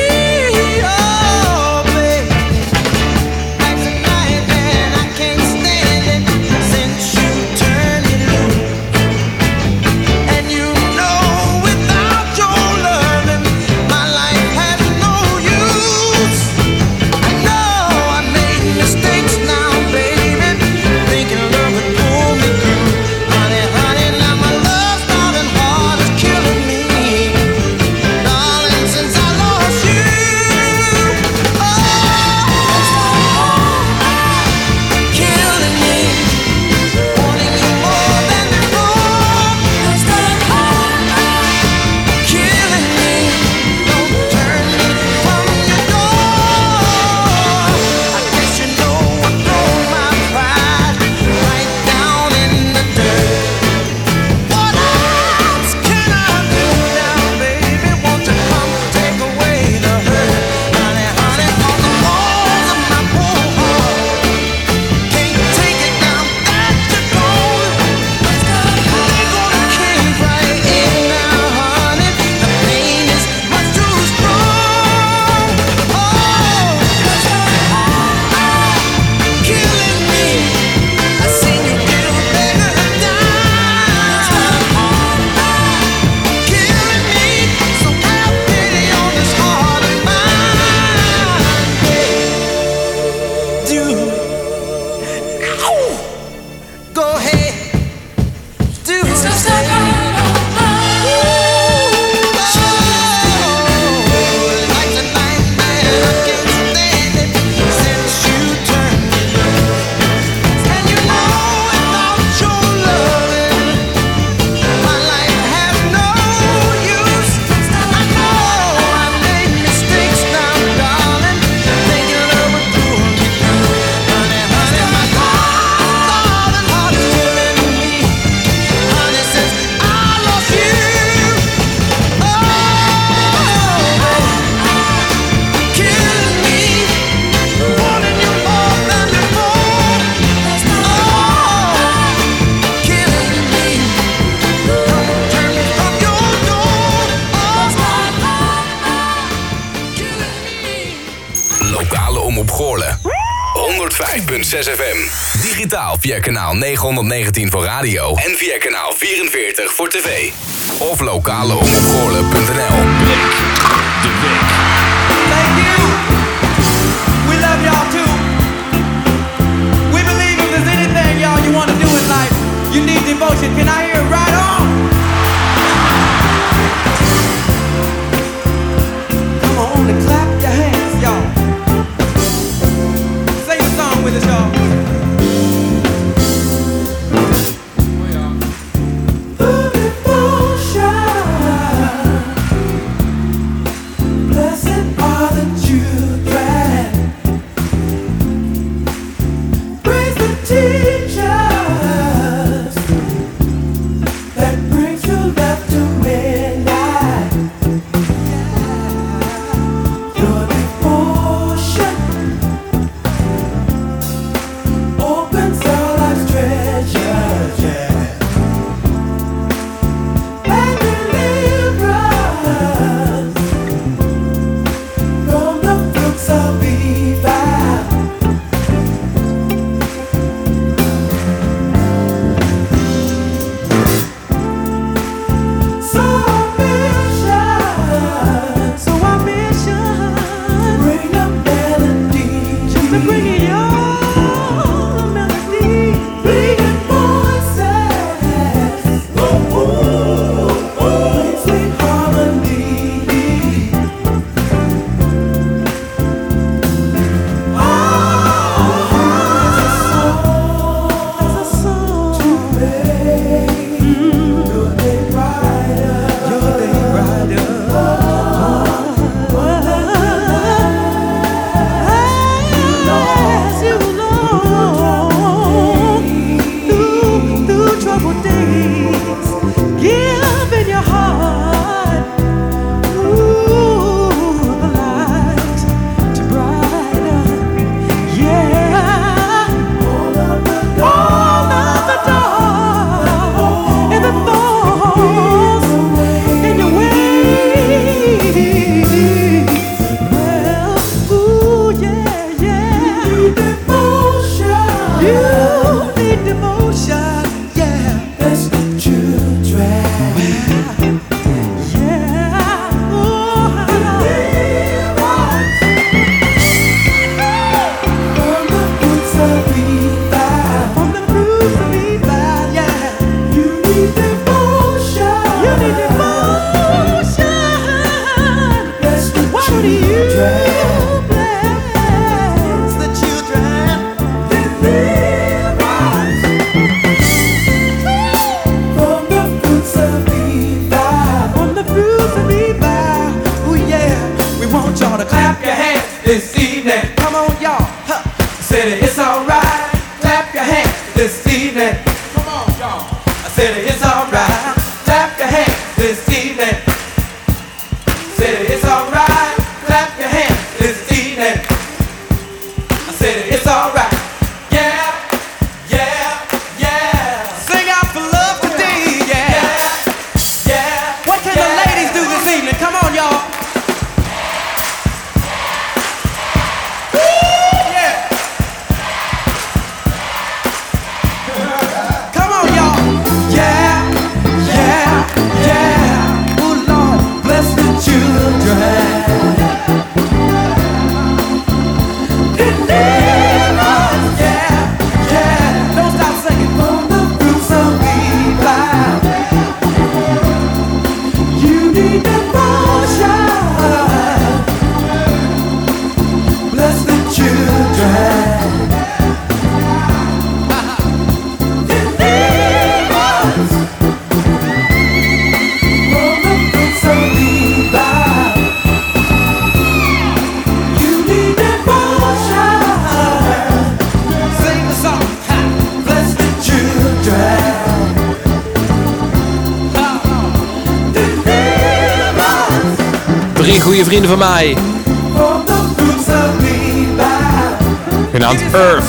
Earth,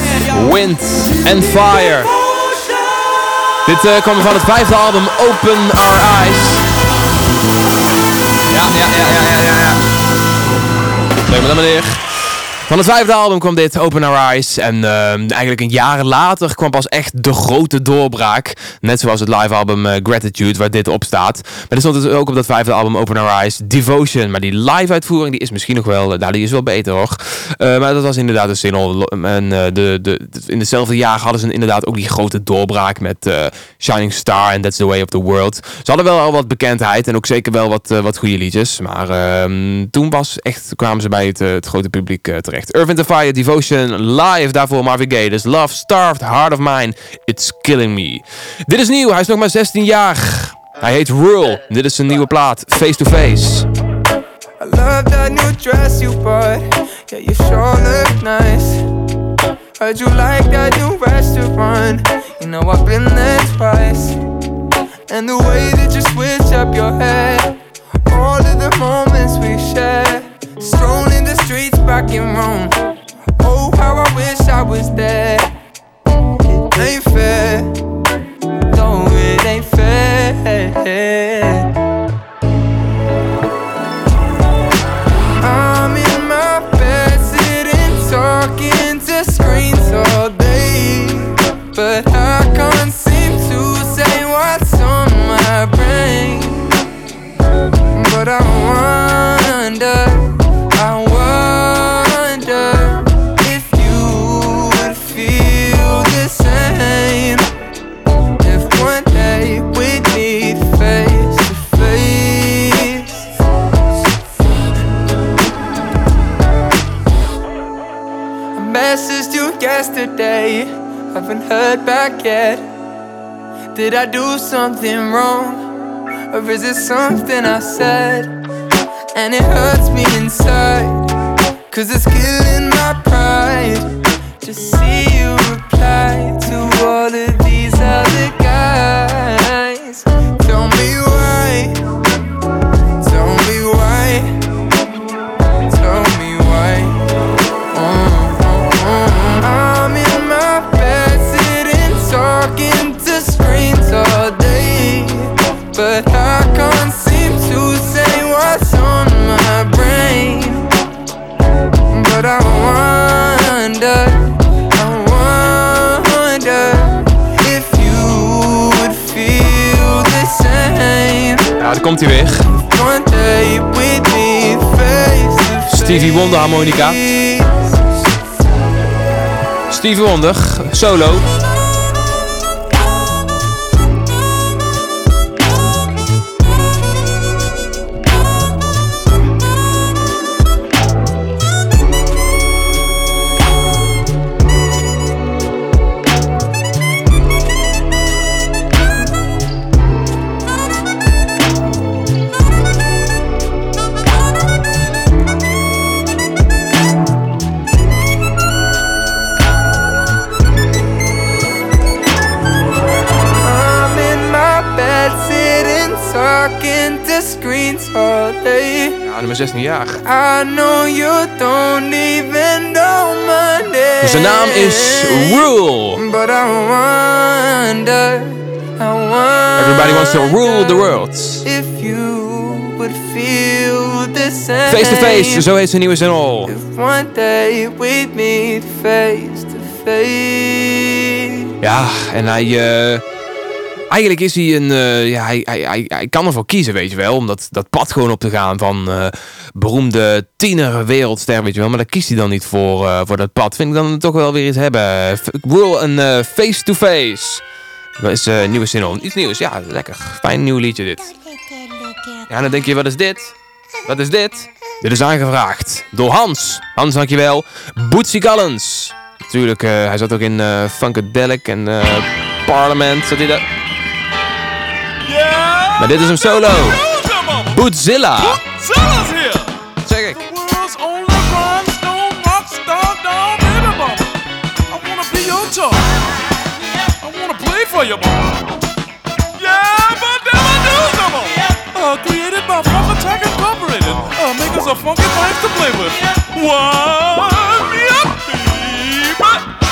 Wind and Fire. Dit uh, kwam van het vijfde album Open Our Eyes. Ja, ja, ja, ja, ja, ja. Breng me dan maar. Van het vijfde album kwam dit, Open Our Eyes. En ehm, eigenlijk een jaar later kwam pas echt de grote doorbraak. Net zoals het live album eh, Gratitude, waar dit op staat. Maar er stond dus ook op dat vijfde album Open Our Eyes Devotion. Maar die live uitvoering die is misschien nog wel, nou die is wel beter hoor. Eh, maar dat was inderdaad een single. En eh, de, de, in hetzelfde jaar hadden ze inderdaad ook die grote doorbraak met eh, Shining Star en That's the Way of the World. Ze hadden wel al wat bekendheid en ook zeker wel wat, eh, wat goede liedjes. Maar ehm, toen pas echt kwamen ze bij het, eh, het grote publiek eh, terecht. The Fire, Devotion, live. Daarvoor Marvin Gaye. Dus Love, Starved, Heart of Mine, It's Killing Me. Dit is nieuw, hij is nog maar 16 jaar. Hij heet Rural. Dit is zijn nieuwe plaat, Face to Face. I love that new dress you bought. Yeah, you sure look nice. Heard you like that new restaurant. You know I've been there twice. And the way that you switch up your hair. All of the moments we shared. Strolling the streets back in Rome. Oh, how I wish I was there. It ain't fair. No, it ain't fair. Yesterday, haven't heard back yet. Did I do something wrong? Or is it something I said? And it hurts me inside, cause it's killing my pride. Just see you reply to all of these other daar komt hij weer. Stevie Wonder harmonica. Stevie Wonder, solo. Nummer 16 jaar. I know you don't even know my name. De naam is Rule. But I wonder, I wonder. Everybody wants to rule the world. If you would feel the same. Face to face, zo heet zijn nieuwe single. One day we'd meet face to face. Ja, en hij... eh, eigenlijk is hij een... eh, ja, hij, hij, hij, kan ervoor kiezen, weet je wel. Om dat, dat pad gewoon op te gaan van eh, beroemde tiener wereldster, weet je wel. Maar daar kiest hij dan niet voor, eh, voor dat pad. Vind ik dan toch wel weer iets hebben. F- Rule een eh, face to face. Dat is een nieuwe single. Iets nieuws, ja, lekker. Fijn nieuw liedje dit. Ja, dan denk je, wat is dit? Wat is dit? Dit is aangevraagd door Hans. Hans, dankjewel. Bootsy Collins. Natuurlijk, hij zat ook in Funkadelic en Parliament. Zat hij daar? Maar dit is hem solo. Bootzilla. Zella's here. Zeg ik. Your for you, mom. Yeah, but then I do some Uh, created by Funk Attack Incorporated. Uh, make us a funky vibe to play with. One, yep, baby.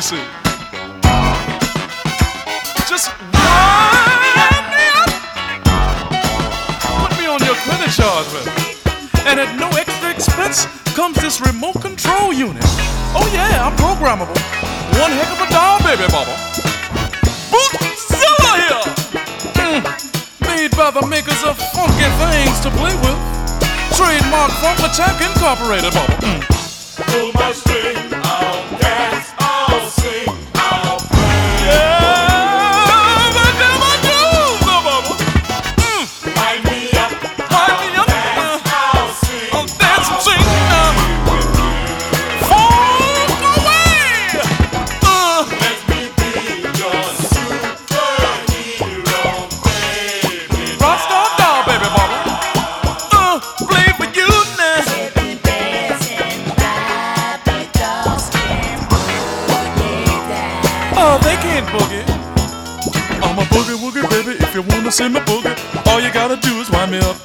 See. Just wind me up. Put me on your credit charge, baby. And at no extra expense comes this remote control unit. Oh yeah, I'm programmable. One heck of a doll, baby bubba. Bootzilla here. Mm. Made by the makers of funky things to play with. Trademark Funk Attack Incorporated, bubba. Mm. Pull my string, I'll Wanna see me boogie, all you gotta do is wind me up.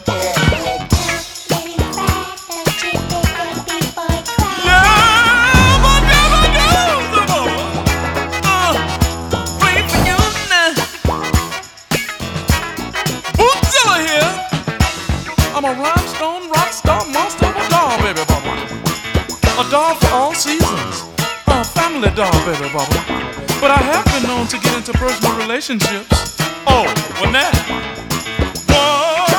I'm a rhinestone rock star monster a doll, baby. A doll for all seasons. A family doll, baby. But I have been known to get into personal relationships. Oh, well now. Uh,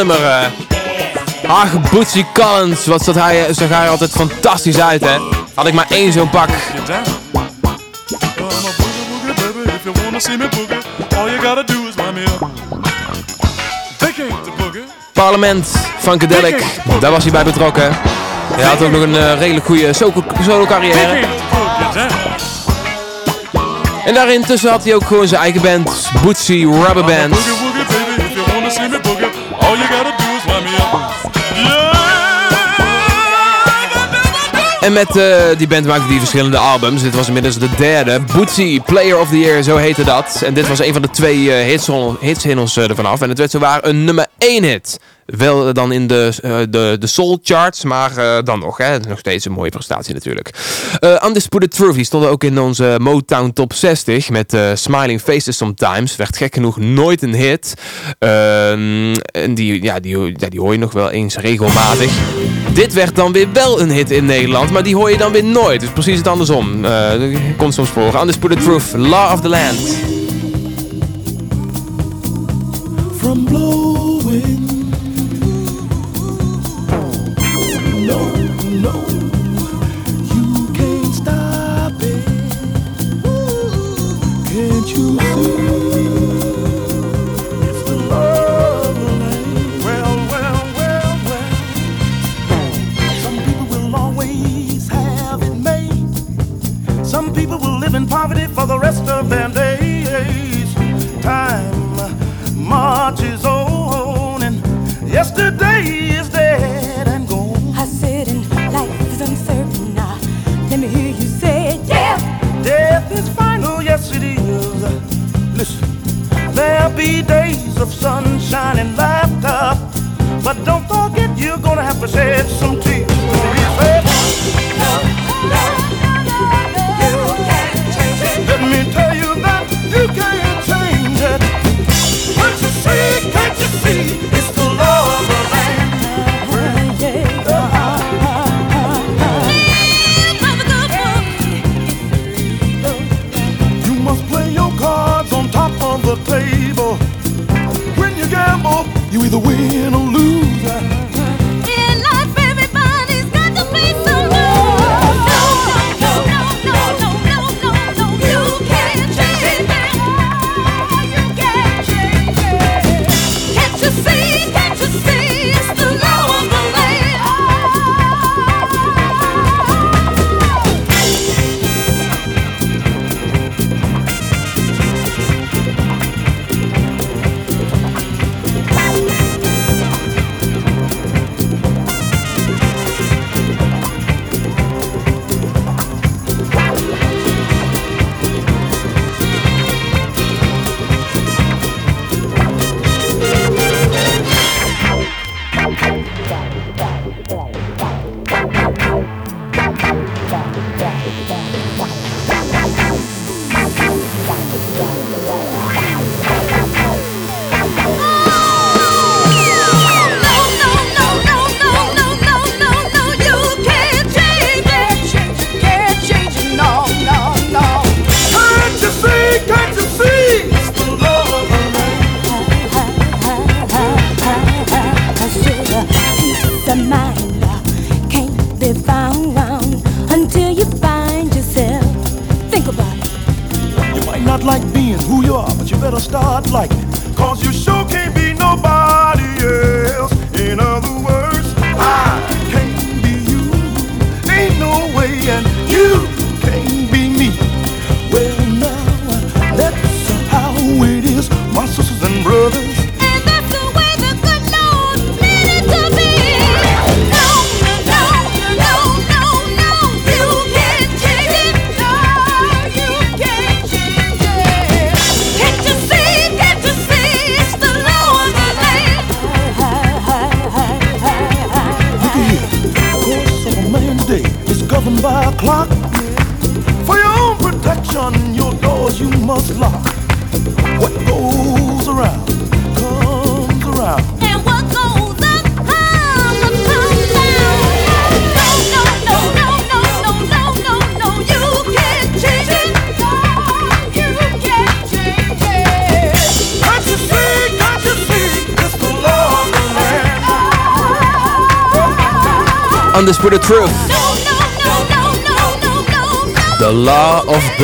eh. Ach, Bootsy Collins. Wat zag hij, zag hij altijd fantastisch uit, hè? Had ik maar één zo'n pak. Parlement, Funkadelic. Daar was hij bij betrokken. Hij had ook nog een eh, redelijk goede solo- carrière. En daarin tussen had hij ook gewoon zijn eigen band, Bootsy Rubber Band. Met eh, die band maakte hij verschillende albums. Dit was inmiddels de derde. Bootsy, Player of the Year, zo heette dat. En dit was een van de twee eh, hits, hits uh, ervan af. En het werd zowaar een nummer 1 hit. Wel dan in de, eh, de, de soul charts, maar eh, dan nog. Hè. Nog steeds een mooie prestatie natuurlijk. Eh Undisputed Truth, die stonden ook in onze Motown Top 60 met eh, Smiling Faces Sometimes. Werd gek genoeg nooit een hit. Ehm, en die, ja, die, ja, die hoor je nog wel eens regelmatig. Dit werd dan weer wel een hit in Nederland, maar die hoor je dan weer nooit. Dus precies het andersom. Eh komt soms voor. Undisputed Truth, Law of the Land. from people will live in poverty for the rest of their days. Time marches on, and yesterday is dead and gone. I said, and life is uncertain. Now, let me hear you say it. Death, death is final. Yes, it is. Listen, there'll be days of sunshine and laughter, but don't forget you're gonna have to shed some tears. Love, love, love.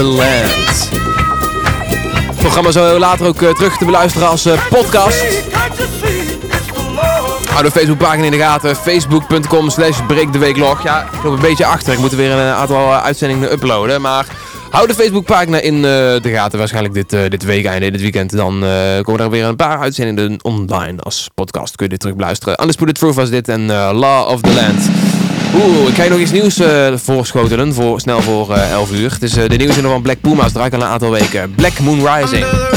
the Land. Het programma is later ook eh, terug te beluisteren als eh, podcast. Hou de Facebookpagina in de gaten. Facebook.com slash breekdeweeklog. Ja, ik loop een beetje achter. Ik moet weer een eh, aantal uitzendingen uploaden. Maar hou de Facebookpagina in de gaten. Waarschijnlijk dit, dit week einde, dit weekend. Dan komen er weer een paar uitzendingen online als podcast. Kun je dit terug beluisteren. Anders Put It through was dit en Law of the Land. Oeh, ik ga je nog iets nieuws uh, voorschotelen, voor, snel voor eh, uh, 11 uur. Het is uh, de nieuwszinnen van Black Puma's, draai ik al een aantal weken. Black Moon Rising.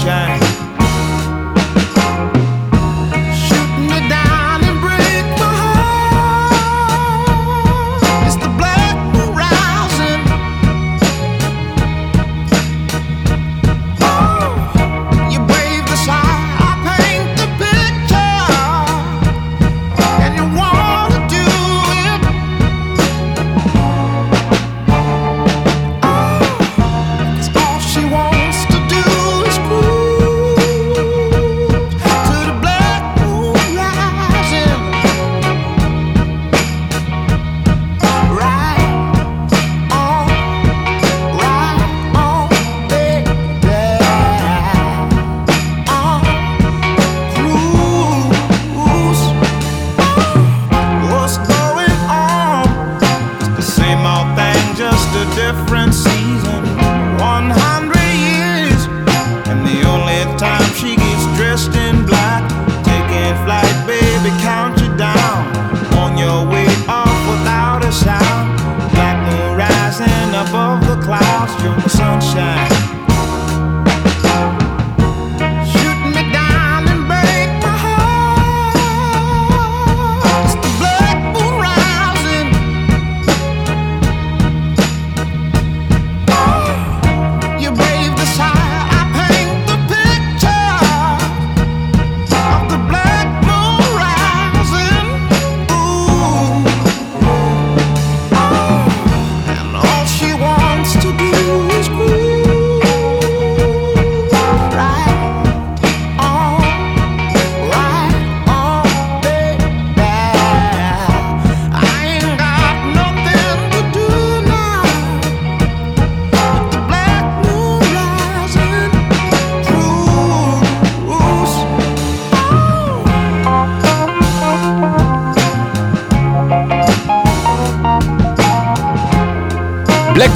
Shine.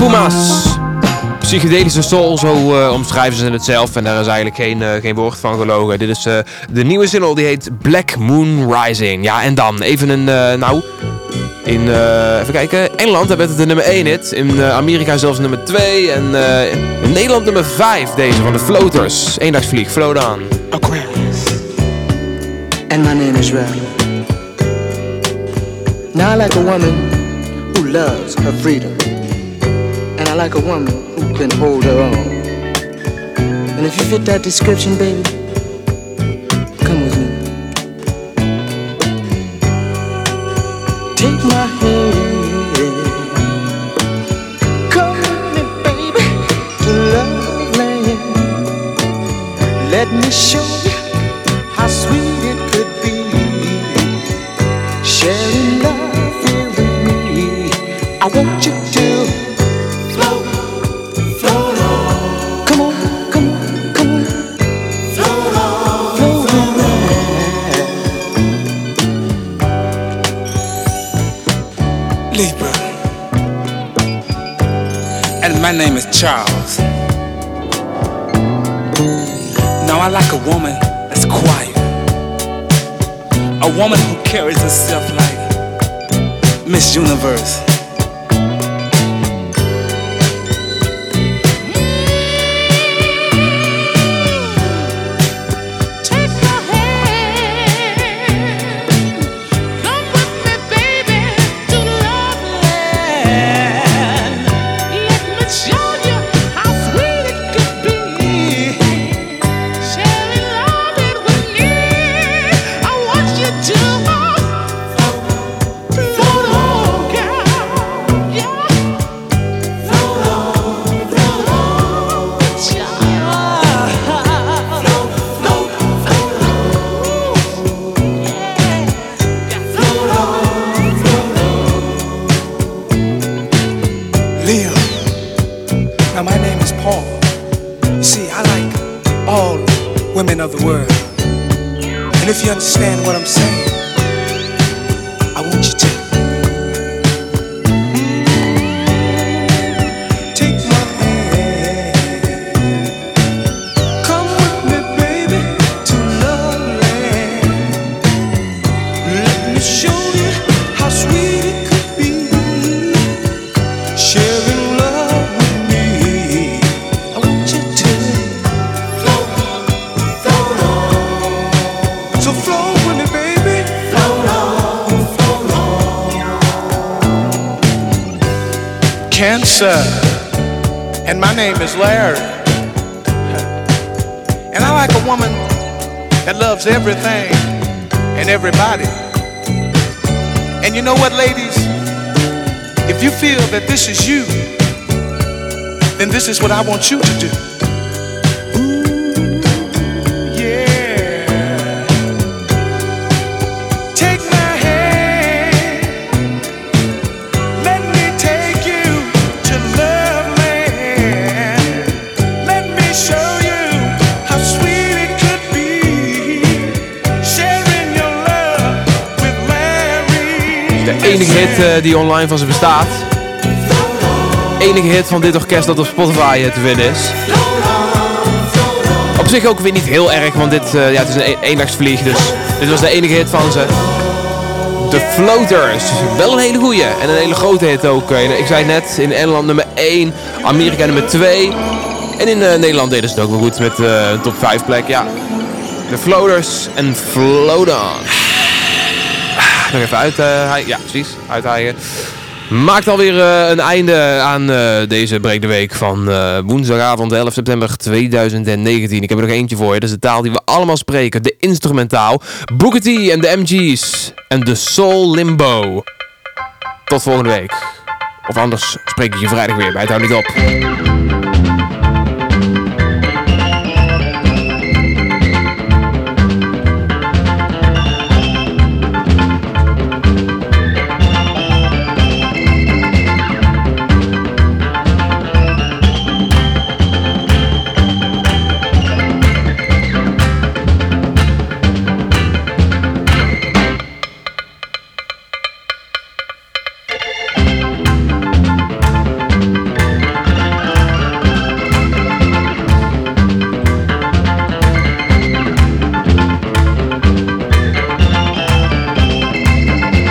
Puma's. Psychedelische soul, zo eh, omschrijven ze het zelf. En daar is eigenlijk geen, eh, geen woord van gelogen. Dit is eh, de nieuwe single, die heet Black Moon Rising. Ja, en dan even een, nou... In, even kijken, Engeland werd het de nummer 1 hit. In Amerika zelfs nummer 2. En in Nederland nummer 5, deze van de Floaters. Eendagsvlieg, float on. and my name is Ralph. Now I like a woman who loves her freedom, like a woman who can hold her own. And if you fit that description, baby, Miss Universe. Everything and everybody. And you know what, ladies? If you feel that this is you, then this is what I want you to do. Eh, die online van ze bestaat. Enige hit van dit orkest dat op Spotify eh, te vinden is. Op zich ook weer niet heel erg, want dit, eh, ja, het is een e- eendagsvlieg, dus dit was de enige hit van ze. De Floaters. Wel een hele goeie. En een hele grote hit ook. Ik zei net, in Engeland nummer 1. Amerika nummer 2. En in Nederland deden ze het ook wel goed met een top 5 plek. Ja. De Floaters en Float On. Nog even uit. eh, ja, precies. Uithaaien. Maakt alweer eh, een einde aan eh, deze Break de Week van woensdagavond 11 september 2019. Ik heb er nog eentje voor je. Dat is de taal die we allemaal spreken. De instrumentaal. Booker T en de MG's. En de Soul Limbo. Tot volgende week. Of anders spreek ik je vrijdag weer bij het Niet Op.